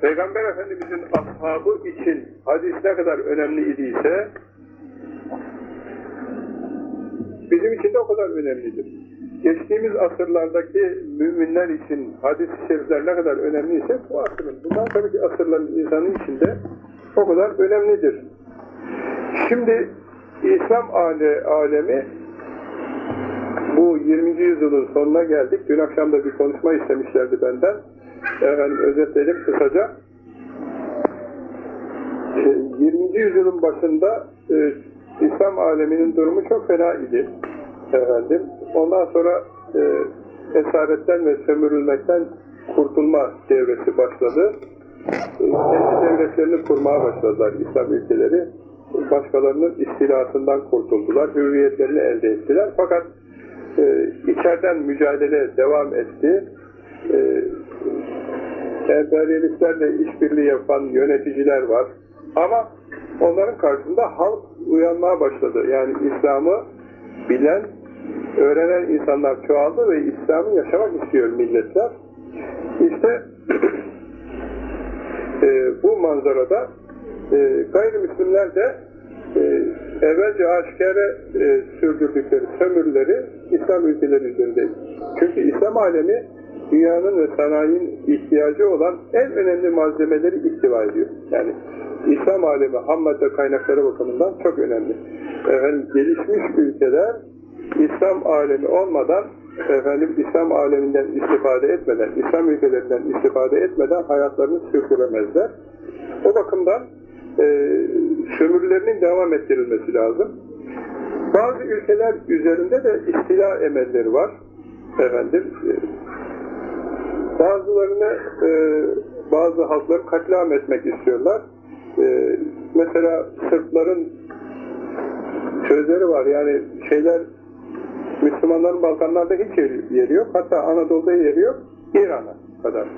Peygamber Efendimizin ashabı için hadis ne kadar önemli idiyse bizim için de o kadar önemlidir. Geçtiğimiz asırlardaki müminler için hadis-i şerifler ne kadar önemliyse bu asırın, bundan sonraki asırların insanı için de o kadar önemlidir. Şimdi İslam ale, alemi bu 20. yüzyılın sonuna geldik. Dün akşam da bir konuşma istemişlerdi benden. Efendim özetledim kısaca. Ee, 20. yüzyılın başında e, İslam aleminin durumu çok fena idi. efendim. Ondan sonra e, esaretten ve sömürülmekten kurtulma devresi başladı. Kendi devletlerini kurmaya başladılar İslam ülkeleri. Başkalarının istilasından kurtuldular, hürriyetlerini elde ettiler. Fakat e, içeriden mücadele devam etti. E, emperyalistlerle işbirliği yapan yöneticiler var. Ama onların karşısında halk uyanmaya başladı. Yani İslam'ı bilen, öğrenen insanlar çoğaldı ve İslam'ı yaşamak istiyor milletler. İşte e, bu manzarada e, gayrimüslimler de e, evvelce aşikare e, sürdürdükleri sömürüleri İslam ülkeleri üzerinde. Çünkü İslam alemi dünyanın ve sanayinin ihtiyacı olan en önemli malzemeleri ihtiva ediyor. Yani İslam alemi ham madde kaynakları bakımından çok önemli. Efendim, gelişmiş ülkeler İslam alemi olmadan efendim İslam aleminden istifade etmeden, İslam ülkelerinden istifade etmeden hayatlarını sürdüremezler. O bakımdan e, sömürülerinin devam ettirilmesi lazım. Bazı ülkeler üzerinde de istila emelleri var. Efendim, e, bazılarını e, bazı halkları katliam etmek istiyorlar. E, mesela Sırpların sözleri var yani şeyler Müslümanların Balkanlarda hiç yeri, yok. Hatta Anadolu'da yeri yok. İran'a kadar.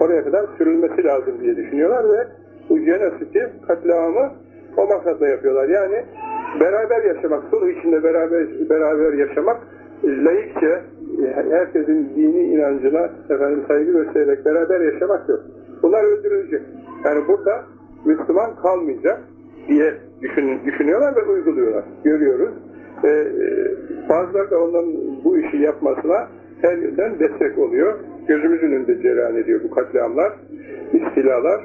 Oraya kadar sürülmesi lazım diye düşünüyorlar ve bu genositi, katliamı o maksadla yapıyorlar. Yani beraber yaşamak, sulh içinde beraber beraber yaşamak, layıkça herkesin dini inancına efendim saygı göstererek beraber yaşamak yok. Bunlar öldürülecek. Yani burada Müslüman kalmayacak diye düşün, düşünüyorlar ve uyguluyorlar. Görüyoruz. Ee, bazıları da onların bu işi yapmasına her yönden destek oluyor. Gözümüzün önünde cereyan ediyor bu katliamlar, istilalar.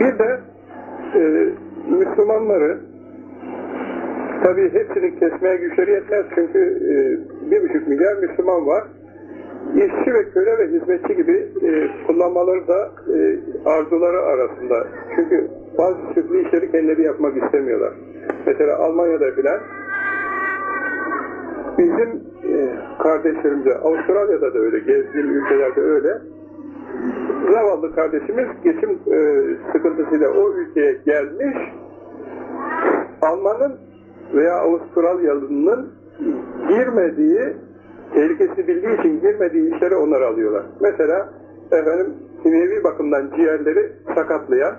Bir de e, Müslümanları tabii hepsini kesmeye güçleri yetmez çünkü e, bir buçuk milyar Müslüman var. İşçi ve köle ve hizmetçi gibi e, kullanmaları da e, arzuları arasında. Çünkü bazı süslü işleri kendileri yapmak istemiyorlar. Mesela Almanya'da filan bizim e, kardeşlerimize, Avustralya'da da öyle, gezdiğim ülkelerde öyle, zavallı kardeşimiz geçim e, sıkıntısıyla o ülkeye gelmiş, Alman'ın veya Avustralyalı'nın girmediği, tehlikesi bildiği için girmediği işleri onlar alıyorlar. Mesela efendim kimyevi bakımdan ciğerleri sakatlayan,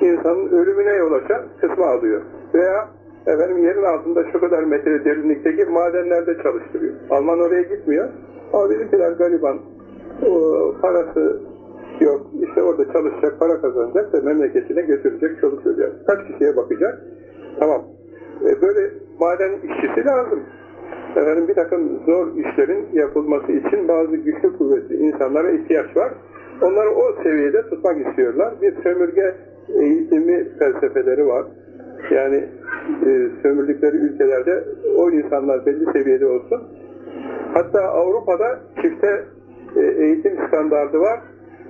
insanın ölümüne yol açan kısmı alıyor. Veya efendim yerin altında şu kadar metre derinlikteki madenlerde çalıştırıyor. Alman oraya gitmiyor. Ama bizimkiler gariban, parası yok, işte orada çalışacak, para kazanacak da memleketine götürecek, çoluk çocuğa. Kaç kişiye bakacak? Tamam. E, böyle maden işçisi lazım. Efendim bir takım zor işlerin yapılması için bazı güçlü kuvvetli insanlara ihtiyaç var. Onları o seviyede tutmak istiyorlar. Bir sömürge eğitimi felsefeleri var. Yani e, sömürdükleri ülkelerde o insanlar belli seviyede olsun. Hatta Avrupa'da çifte e, eğitim standardı var.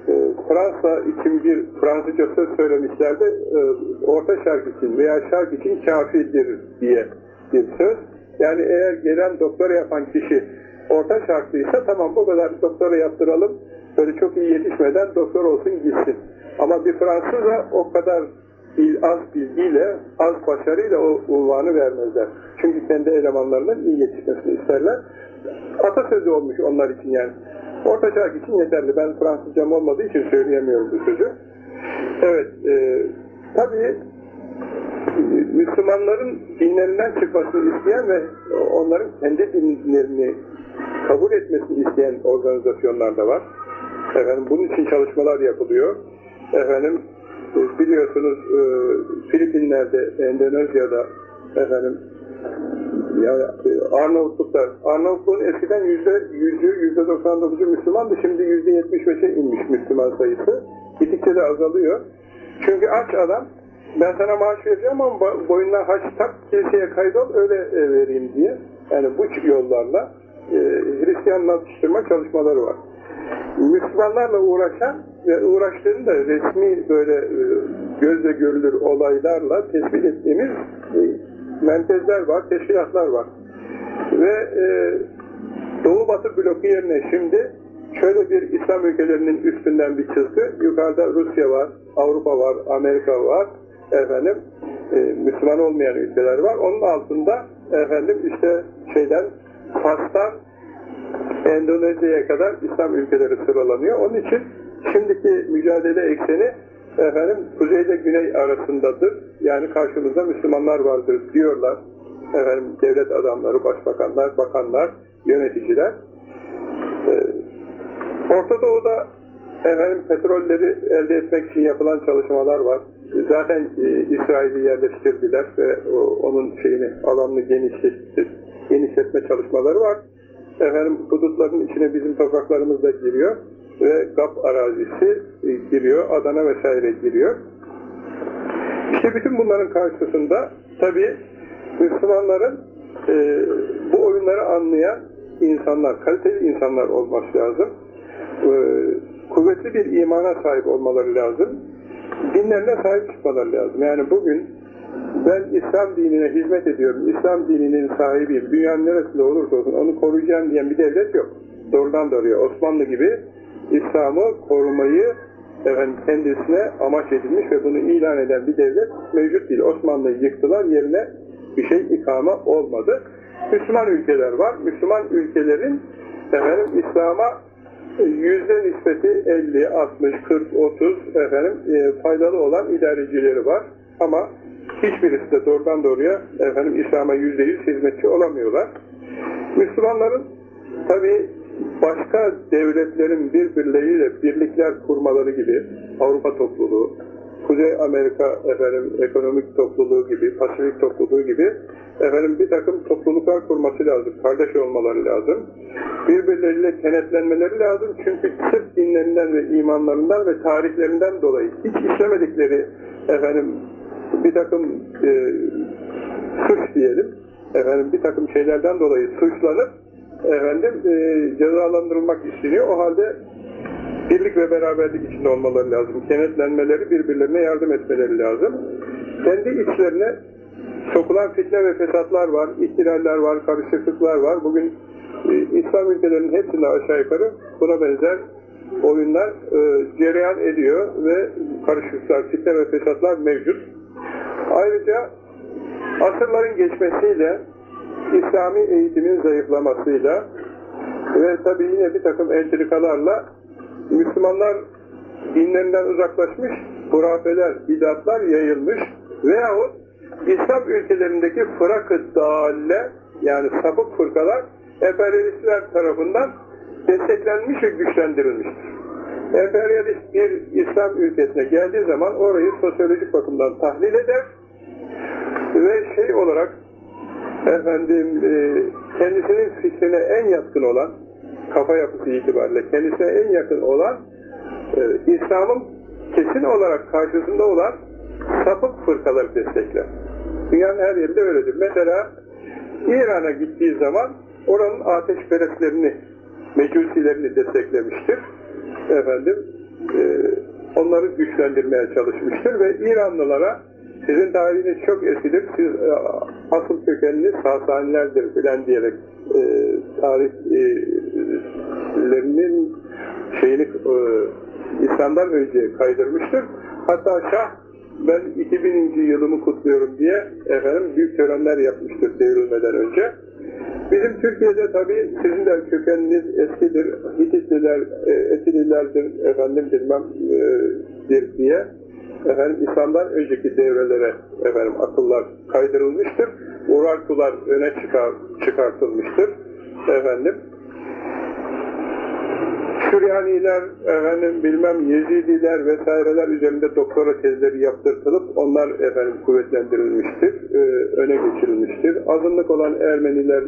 E, Fransa için bir Fransızca söz söylemişlerdi. E, Orta Şark için veya Şark için kafidir diye bir söz. Yani eğer gelen doktora yapan kişi orta şartlıysa tamam bu kadar doktora yaptıralım. Böyle çok iyi yetişmeden doktor olsun gitsin. Ama bir Fransız'a o kadar az bilgiyle, az başarıyla o unvanı vermezler. Çünkü kendi elemanlarının iyi yetişmesini isterler. Atasözü olmuş onlar için yani. Orta çağ için yeterli. Ben Fransızcam olmadığı için söyleyemiyorum bu sözü. Evet, e, tabii Müslümanların dinlerinden çıkmasını isteyen ve onların kendi dinlerini kabul etmesini isteyen organizasyonlar da var. Efendim bunun için çalışmalar yapılıyor. Efendim biliyorsunuz e, Filipinler'de, Endonezya'da efendim yani Arnavutluk'ta Arnavutluğun eskiden yüzde yüzü, yüzde 99'u Müslümandı. Şimdi yüzde 75'e inmiş Müslüman sayısı. Gittikçe de azalıyor. Çünkü aç adam ben sana maaş vereceğim ama boynuna haç tak, kiliseye kaydol, öyle e, vereyim diye. Yani bu yollarla e, Hristiyanlaştırma çalışmaları var. Müslümanlarla uğraşan ve uğraştığında resmi böyle e, gözle görülür olaylarla tespit ettiğimiz e, merkezler var, teşkilatlar var. Ve e, Doğu Batı bloku yerine şimdi şöyle bir İslam ülkelerinin üstünden bir çizgi, yukarıda Rusya var, Avrupa var, Amerika var, efendim Müslüman olmayan ülkeler var. Onun altında efendim işte şeyden Fas'tan Endonezya'ya kadar İslam ülkeleri sıralanıyor. Onun için şimdiki mücadele ekseni efendim kuzeyde güney arasındadır. Yani karşımızda Müslümanlar vardır diyorlar. Efendim devlet adamları, başbakanlar, bakanlar, yöneticiler. Ee, Orta Doğu'da efendim petrolleri elde etmek için yapılan çalışmalar var. Zaten e, İsrail'i yerleştirdiler ve o, onun şeyini alanını genişletti, genişletme çalışmaları var. Efendim hudutların içine bizim topraklarımız da giriyor ve GAP arazisi e, giriyor, Adana vesaire giriyor. İşte bütün bunların karşısında tabii Müslümanların e, bu oyunları anlayan insanlar, kaliteli insanlar olması lazım. E, kuvvetli bir imana sahip olmaları lazım. Dinlerine sahip çıkmaları lazım. Yani bugün ben İslam dinine hizmet ediyorum, İslam dininin sahibiyim, dünyanın neresinde olursa olsun onu koruyacağım diyen bir devlet yok. Doğrudan doğruya Osmanlı gibi İslam'ı korumayı efendim, kendisine amaç edilmiş ve bunu ilan eden bir devlet mevcut değil. Osmanlı'yı yıktılar, yerine bir şey ikama olmadı. Müslüman ülkeler var. Müslüman ülkelerin efendim İslam'a yüzde nispeti 50, 60, 40, 30 efendim e, faydalı olan idarecileri var. Ama hiçbirisi de doğrudan doğruya efendim İslam'a yüzde yüz hizmetçi olamıyorlar. Müslümanların tabi başka devletlerin birbirleriyle birlikler kurmaları gibi Avrupa topluluğu, Kuzey Amerika efendim ekonomik topluluğu gibi, Pasifik topluluğu gibi efendim bir takım topluluklar kurması lazım, kardeş olmaları lazım. Birbirleriyle kenetlenmeleri lazım çünkü sırf dinlerinden ve imanlarından ve tarihlerinden dolayı hiç işlemedikleri efendim bir takım e, suç diyelim, efendim bir takım şeylerden dolayı suçlanıp efendim e, cezalandırılmak isteniyor. O halde birlik ve beraberlik içinde olmaları lazım. Kenetlenmeleri, birbirlerine yardım etmeleri lazım. Kendi içlerine sokulan fitne ve fesatlar var, ihtilaller var, karışıklıklar var. Bugün e, İslam ülkelerinin hepsinde aşağı yukarı buna benzer oyunlar e, cereyan ediyor ve karışıklıklar, fitne ve fesatlar mevcut. Ayrıca asırların geçmesiyle İslami eğitimin zayıflamasıyla ve tabi yine bir takım entrikalarla Müslümanlar dinlerinden uzaklaşmış, hurafeler, bidatlar yayılmış veyahut İslam ülkelerindeki fırak-ı dâlle yani sapık fırkalar emperyalistler tarafından desteklenmiş ve güçlendirilmiştir. Emperyalist bir İslam ülkesine geldiği zaman orayı sosyolojik bakımdan tahlil eder ve şey olarak efendim e, kendisinin fikrine en yatkın olan kafa yapısı itibariyle kendisine en yakın olan e, İslam'ın kesin olarak karşısında olan sapık fırkaları destekler. Dünyanın her yerinde öyledir. Mesela İran'a gittiği zaman oranın ateşperestlerini, mecusilerini desteklemiştir. Efendim, e, onları güçlendirmeye çalışmıştır ve İranlılara sizin tarihiniz çok eskidir, siz e, asıl kökeniniz Sasanilerdir filan diyerek e, tarihlerinin şeyini e, İslam'dan önce kaydırmıştır. Hatta Şah ben 2000. yılımı kutluyorum diye efendim büyük törenler yapmıştır devrilmeden önce. Bizim Türkiye'de tabii sizin de kökeniniz eskidir, Hititliler, e, Etililerdir, efendim bilmem e, diye efendim İslam'dan önceki devrelere efendim akıllar kaydırılmıştır. Urartular öne çıkar, çıkartılmıştır. Efendim Süryaniler, efendim bilmem Yezidiler vesaireler üzerinde doktora tezleri yaptırtılıp onlar efendim kuvvetlendirilmiştir, e, öne geçirilmiştir. Azınlık olan Ermeniler,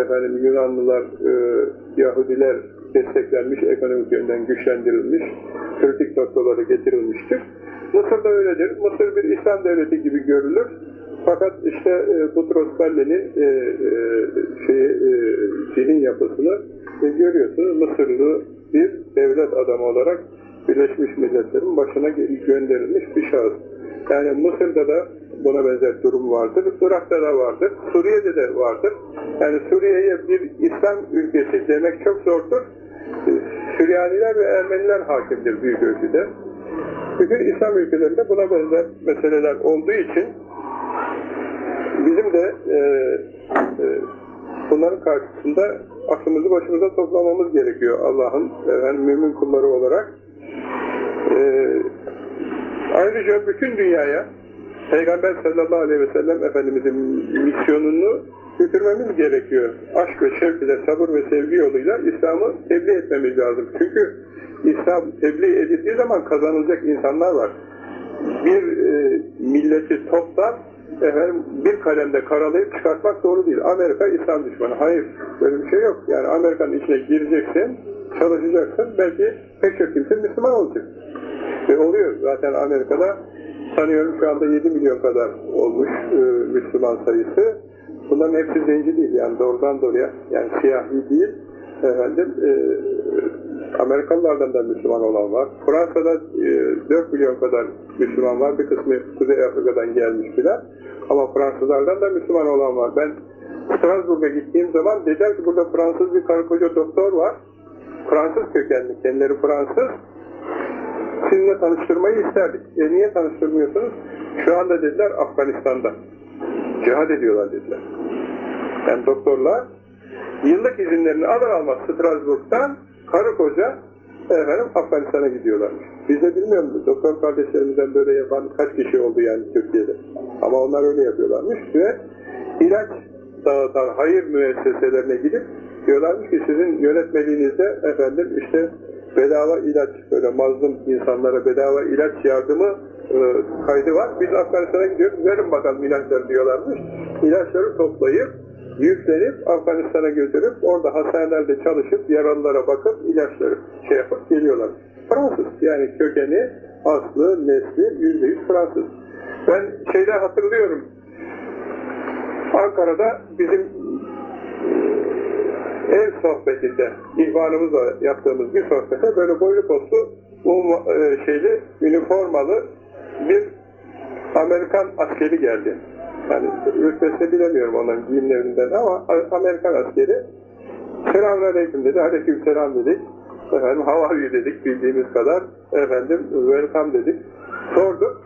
efendim Yunanlılar, e, Yahudiler desteklenmiş, ekonomik yönden güçlendirilmiş, kritik noktalara getirilmiştir. Mısır da öyledir. Mısır bir İslam devleti gibi görülür. Fakat işte e, Butros Belli'nin e, e, şeyi, e, zihin yapısını e, görüyorsunuz. Mısırlı bir devlet adamı olarak Birleşmiş Milletler'in başına gönderilmiş bir şahıs. Yani Mısır'da da buna benzer durum vardır. Irak'ta da vardır. Suriye'de de vardır. Yani Suriye'ye bir İslam ülkesi demek çok zordur. Süryaniler ve Ermeniler hakimdir büyük ölçüde. Bütün İslam ülkelerinde buna benzer meseleler olduğu için bizim de e, e, bunların karşısında aklımızı başımıza toplamamız gerekiyor Allah'ın efendim, mümin kulları olarak. E, ayrıca bütün dünyaya Peygamber sallallahu aleyhi ve sellem Efendimizin misyonunu götürmemiz gerekiyor. Aşk ve şevk ile sabır ve sevgi yoluyla İslam'ı tebliğ etmemiz lazım. Çünkü İslam tebliğ edildiği zaman kazanılacak insanlar var. Bir e, milleti toptan efendim, bir kalemde karalayıp çıkartmak doğru değil. Amerika İslam düşmanı. Hayır, böyle bir şey yok. Yani Amerika'nın içine gireceksin, çalışacaksın, belki pek çok kimse Müslüman olacak. Ve oluyor. Zaten Amerika'da sanıyorum şu anda 7 milyon kadar olmuş e, Müslüman sayısı. Bunların hepsi zenci değil. Yani doğrudan doğruya, yani siyahi değil. Efendim, e, Amerikalılardan da Müslüman olan var. Fransa'da e, 4 milyon kadar Müslüman var. Bir kısmı Kuzey Afrika'dan gelmiş filan. Ama Fransızlardan da Müslüman olan var. Ben Strasbourg'a gittiğim zaman dediler ki burada Fransız bir karı koca doktor var. Fransız kökenli, kendileri Fransız. Sizinle tanıştırmayı isterdik. E niye tanıştırmıyorsunuz? Şu anda dediler Afganistan'da. Cihad ediyorlar dediler. Yani doktorlar yıllık izinlerini alır almaz Strasbourg'dan karı koca efendim Afganistan'a gidiyorlarmış. Biz de bilmiyorum doktor kardeşlerimizden böyle yapan kaç kişi oldu yani Türkiye'de. Ama onlar öyle yapıyorlarmış ve ilaç dağıtan hayır müesseselerine gidip diyorlarmış ki sizin yönetmeliğinizde efendim işte bedava ilaç böyle mazlum insanlara bedava ilaç yardımı e, kaydı var. Biz Afganistan'a gidiyoruz verin bakalım ilaçları diyorlarmış. İlaçları toplayıp yüklenip Afganistan'a götürüp orada hastanelerde çalışıp yaralılara bakıp ilaçları şey yapıp geliyorlar. Fransız yani kökeni, aslı, nesli yüzde yüz Fransız. Ben şeyde hatırlıyorum Ankara'da bizim e, ev sohbetinde ihvanımızla yaptığımız bir sohbete böyle boylu postlu um, e, şeyli, üniformalı bir Amerikan askeri geldi. Yani rütbesini bilemiyorum onların giyimlerinden ama Amerikan askeri selamun aleyküm dedi, aleyküm selam dedik. Efendim, how dedik bildiğimiz kadar. Efendim, welcome dedik. Sorduk.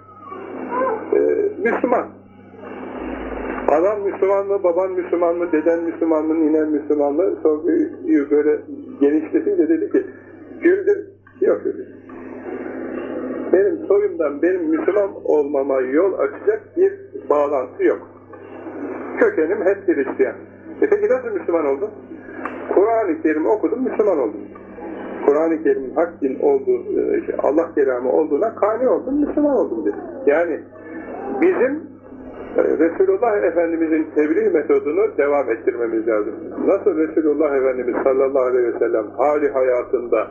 Ee, Müslüman. Adam Müslüman mı, baban Müslüman mı, deden Müslüman mı, ninen Müslüman mı? Soruyu böyle genişletince dedi ki, güldü. Yok dedi. Benim soyumdan benim Müslüman olmama yol açacak bir bağlantı yok. Kökenim hep Hristiyan. E peki nasıl Müslüman oldun? Kur'an-ı Kerim okudum, Müslüman oldum. Kur'an-ı Kerim'in hak din olduğu, e, Allah kelamı olduğuna kani oldum, Müslüman oldum dedi. Yani bizim e, Resulullah Efendimizin tebliğ metodunu devam ettirmemiz lazım. Nasıl Resulullah Efendimiz sallallahu aleyhi ve sellem hali hayatında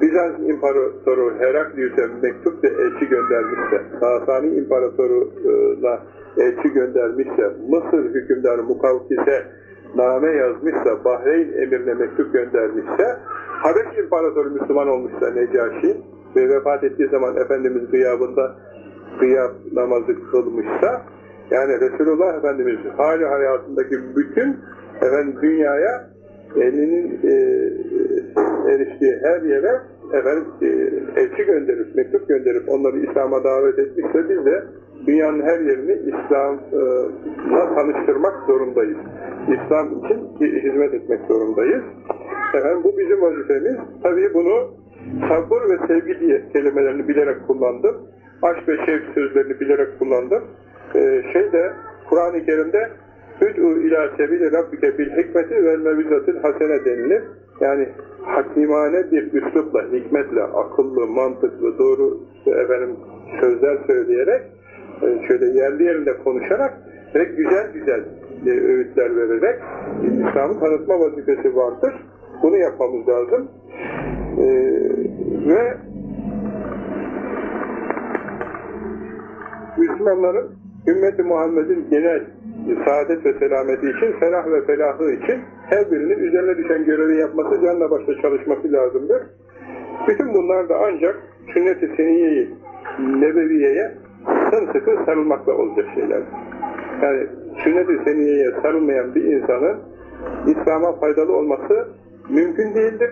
Bizans İmparatoru Heraklius'e mektup ve elçi göndermişse, Sasani İmparatoruna elçi göndermişse, Mısır hükümdarı Mukavkis'e name yazmışsa, Bahreyn emirine mektup göndermişse, Habeş İmparatoru Müslüman olmuşsa Necaşi ve vefat ettiği zaman Efendimiz gıyabında gıyab namazı kılmışsa, yani Resulullah Efendimiz hali hayatındaki bütün efendim, dünyaya elinin e, eriştiği her yere efendim, e, elçi gönderip, mektup gönderip onları İslam'a davet etmişse biz de dünyanın her yerini İslam'la tanıştırmak zorundayız. İslam için hizmet etmek zorundayız. Efendim, bu bizim vazifemiz. Tabii bunu sabır ve sevgi diye kelimelerini bilerek kullandım. Aşk ve şevk sözlerini bilerek kullandım. Ee, şeyde Kur'an-ı Kerim'de Hüd'u ila sebili rabbike bil hikmeti vel mevizatil hasene denilir. Yani hakimane bir üslupla, hikmetle, akıllı, mantıklı, doğru efendim sözler söyleyerek e, şöyle yerli yerinde konuşarak ve güzel güzel e, öğütler vererek İslam'ı tanıtma vazifesi vardır. Bunu yapmamız lazım. Ee, ve Müslümanların ümmeti Muhammed'in genel saadet ve selameti için, ferah ve felahı için her birinin üzerine düşen görevi yapması, canla başla çalışması lazımdır. Bütün bunlar da ancak sünnet-i seniyyeyi, nebeviyeye sımsıkı sarılmakla olacak şeyler. Yani sünnet-i seniyeye sarılmayan bir insanın İslam'a faydalı olması mümkün değildir.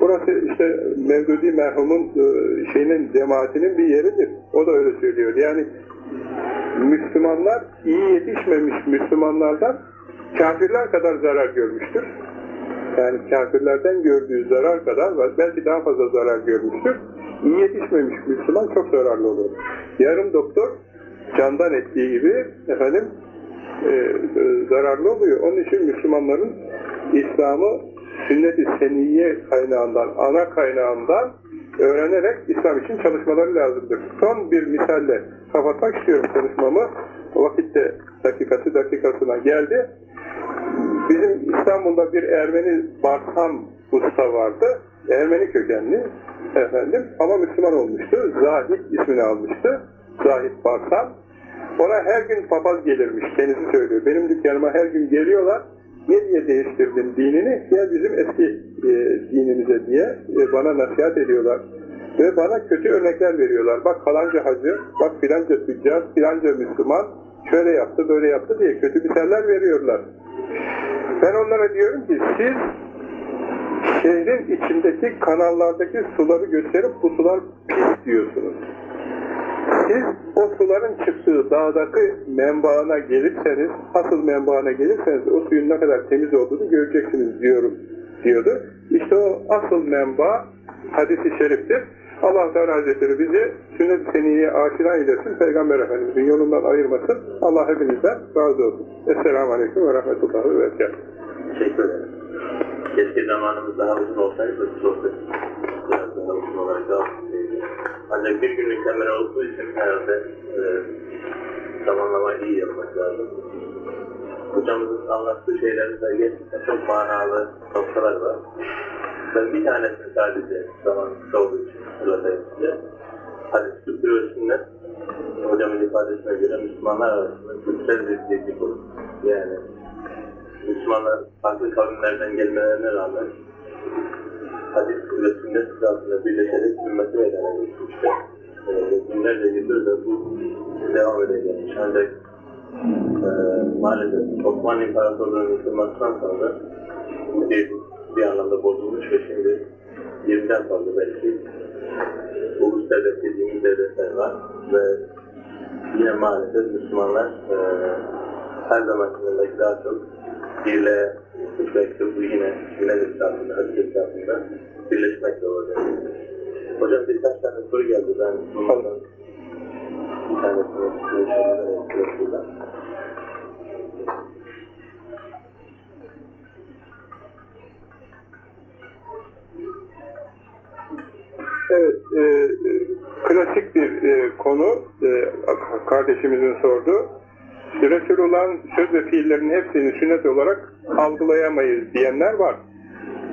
Burası işte Mevdudi merhumun e, şeyinin cemaatinin bir yeridir. O da öyle söylüyor. Yani Müslümanlar iyi yetişmemiş Müslümanlardan kafirler kadar zarar görmüştür. Yani kafirlerden gördüğü zarar kadar belki daha fazla zarar görmüştür. İyi yetişmemiş Müslüman çok zararlı olur. Yarım doktor candan ettiği gibi efendim e, e, zararlı oluyor. Onun için Müslümanların İslam'ı sünnet-i seniyye kaynağından, ana kaynağından öğrenerek İslam için çalışmaları lazımdır. Son bir misalle kapatmak istiyorum konuşmamı. O vakitte dakikası dakikasına geldi. Bizim İstanbul'da bir Ermeni Barsam usta vardı. Ermeni kökenli efendim ama Müslüman olmuştu. Zahid ismini almıştı. Zahid Barsam. Ona her gün papaz gelirmiş. Kendisi söylüyor. Benim dükkanıma her gün geliyorlar. Ne diye değiştirdin dinini? Gel bizim eski e, dinimize diye e, bana nasihat ediyorlar. Ve bana kötü örnekler veriyorlar. Bak falanca hacı, bak filanca tüccar, filanca Müslüman şöyle yaptı, böyle yaptı diye kötü misaller veriyorlar. Ben onlara diyorum ki siz şehrin içindeki kanallardaki suları gösterip bu sular pis diyorsunuz. Siz o suların çıktığı dağdaki menbaına gelirseniz, asıl menbaına gelirseniz o suyun ne kadar temiz olduğunu göreceksiniz diyorum diyordu. İşte o asıl menba hadisi şeriftir. Allah Teala Hazretleri bizi sünnet-i seniyeye aşina eylesin, Peygamber Efendimizin yolundan ayırmasın. Allah hepinizden razı olsun. Esselamu Aleyküm ve Rahmetullahi ve Berekatuhu. Teşekkür ederim. Keşke zamanımız daha uzun olsaydı biraz daha uzun olarak etseydi. Ancak bir günlük temel olduğu için herhalde e, zamanlama iyi yapmak lazım. Hocamızın anlattığı şeylerde gerçekten çok manalı noktalar var. Ben bir tanesini sadece zaman kısa olduğu için hatırlatayım size. Hadis kültürü sünnet hocamın ifadesine göre Müslümanlar arasında kültürel bir birlik olur. Yani Müslümanlar farklı kavimlerden gelmelerine rağmen hadis ve sünnet altında birleşerek ümmeti meydana getirmişler. Ee, binlerce yıldır da bu devam edecekmiş. Ancak e, maalesef Osmanlı İmparatorluğu'nun yıkılmasından sonra bir, bir anlamda bozulmuş ve şimdi 20'den fazla belki ulus devlet dediğimiz devletler var ve yine maalesef Müslümanlar e, her zamankinden belki daha çok birle belki bu yine yine etrafında, hadis etrafında birleşmekle olacak. Hocam birkaç tane soru geldi ben bunlardan bir tanesini etkilesiyle. Evet, e, e, klasik bir e, konu e, kardeşimizin sorduğu. Resulullah'ın söz ve fiillerinin hepsini sünnet olarak algılayamayız diyenler var.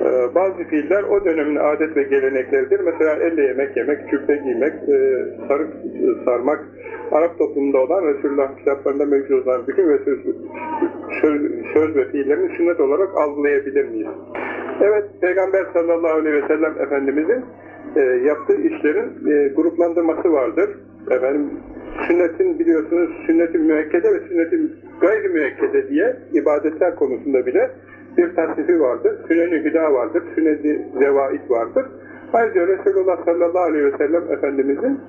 E, bazı fiiller o dönemin adet ve gelenekleridir. Mesela elle yemek yemek, cübbe giymek, e, sarık e, sarmak, Arap toplumunda olan Resulullah kitaplarında mevcut olan bütün ve söz, söz, söz ve fiillerini sünnet olarak algılayabilir miyiz? Evet, Peygamber sallallahu aleyhi ve sellem Efendimizin e, yaptığı işlerin e, gruplandırması vardır. Efendim, sünnetin biliyorsunuz sünnet-i müekkede ve sünnet-i gayri müekkede diye ibadetler konusunda bile bir tasnifi vardır. Sünnet-i hüda vardır, sünnet-i zevait vardır. Ayrıca Resulullah sallallahu aleyhi ve sellem Efendimizin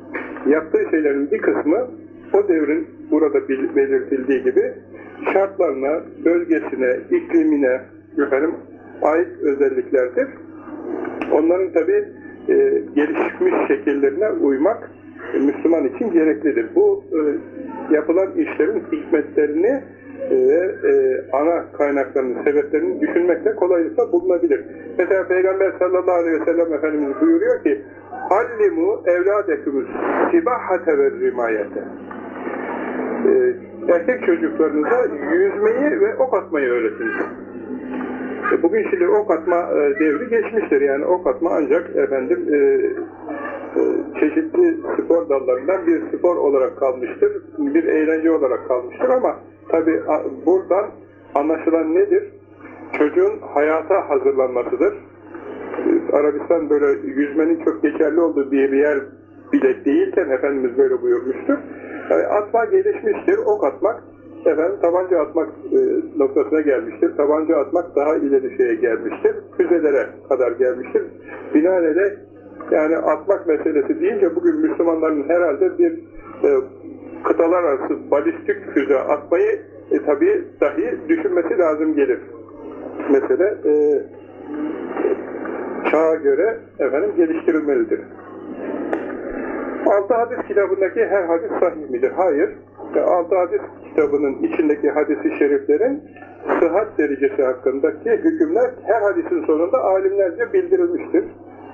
yaptığı şeylerin bir kısmı o devrin burada belirtildiği gibi şartlarına, bölgesine, iklimine efendim, ait özelliklerdir. Onların tabi e, gelişmiş şekillerine uymak Müslüman için gereklidir. Bu e, yapılan işlerin hikmetlerini ve e, ana kaynaklarının, sebeplerini düşünmekte kolaylıkla bulunabilir. Mesela Peygamber sallallahu aleyhi ve sellem Efendimiz buyuruyor ki Allimu evladekümüz sibahate ve rimayete e, erkek çocuklarınıza yüzmeyi ve ok atmayı öğretiniz. E, Bugün şimdi ok atma e, devri geçmiştir. Yani ok atma ancak efendim e, çeşitli spor dallarından bir spor olarak kalmıştır. Bir eğlence olarak kalmıştır ama tabi buradan anlaşılan nedir? Çocuğun hayata hazırlanmasıdır. E, Arabistan böyle yüzmenin çok geçerli olduğu bir yer bile değilken Efendimiz böyle buyurmuştur. Yani atma gelişmiştir, ok atmak, efendim tabanca atmak e, noktasına gelmiştir. Tabanca atmak daha ileri şeye gelmiştir. Füzelere kadar gelmiştir. Binaenaleyh yani atmak meselesi deyince bugün Müslümanların herhalde bir e, kıtalar arası balistik füze atmayı e, tabii dahi düşünmesi lazım gelir. Mesele e, çağa göre efendim geliştirilmelidir. Altı hadis kitabındaki her hadis sahih midir? Hayır. E, Altı hadis kitabının içindeki hadisi şeriflerin sıhhat derecesi hakkındaki hükümler her hadisin sonunda alimlerce bildirilmiştir.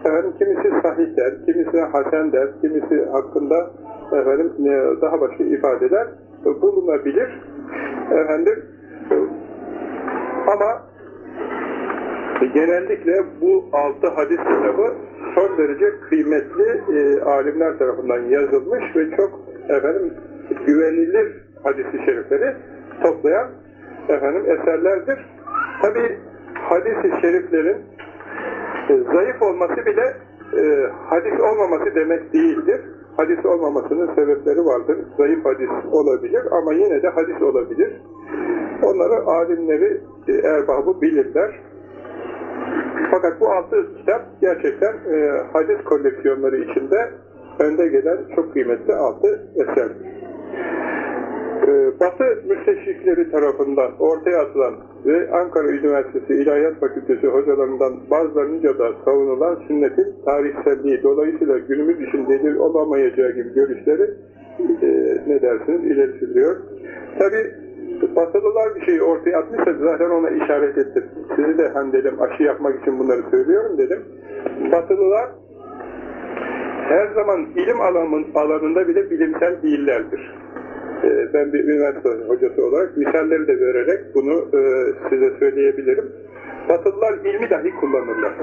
Efendim kimisi sahih der, kimisi hasen der, kimisi hakkında efendim e, daha başka ifadeler bulunabilir. Efendim ama genellikle bu altı hadis kitabı son derece kıymetli e, alimler tarafından yazılmış ve çok efendim güvenilir hadis-i şerifleri toplayan efendim eserlerdir. Tabi hadis-i şeriflerin zayıf olması bile e, hadis olmaması demek değildir. Hadis olmamasının sebepleri vardır. Zayıf hadis olabilir ama yine de hadis olabilir. Onları alimleri, e, erbabı bilirler. Fakat bu altı kitap gerçekten e, hadis koleksiyonları içinde önde gelen çok kıymetli altı eser. E, Batı müsteşrikleri tarafından ortaya atılan ve Ankara Üniversitesi İlahiyat Fakültesi hocalarından bazılarınca da savunulan sünnetin tarihselliği dolayısıyla günümüz için delil olamayacağı gibi görüşleri e, ne dersiniz ileri. Tabi Batılılar bir şeyi ortaya atmışsa zaten ona işaret ettim. Sizi de hani dedim aşı yapmak için bunları söylüyorum dedim. Batılılar her zaman ilim alanın, alanında bile bilimsel değillerdir. Ee, ben bir üniversite hocası olarak misalleri de vererek bunu e, size söyleyebilirim. Batılılar ilmi dahi kullanırlar.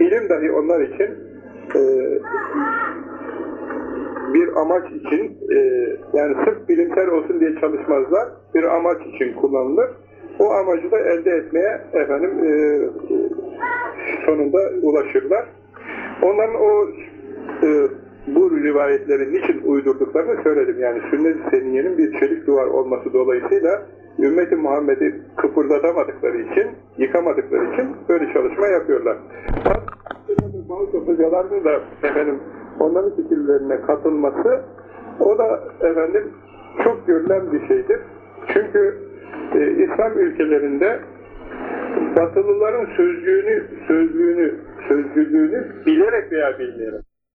İlim dahi onlar için e, bir amaç için e, yani sırf bilimsel olsun diye çalışmazlar. Bir amaç için kullanılır. O amacı da elde etmeye efendim sonunda ulaşırlar. Onların o bu rivayetleri niçin uydurduklarını söyledim. Yani sünnet-i seniyenin bir çelik duvar olması dolayısıyla ümmeti Muhammed'i kıpırdatamadıkları için, yıkamadıkları için böyle çalışma yapıyorlar. Bazı hocaların da efendim onların fikirlerine katılması o da efendim çok görülen bir şeydir. Çünkü e, İslam ülkelerinde Batılıların sözcüğünü, sözlüğünü, sözcülüğünü bilerek veya bilmeyerek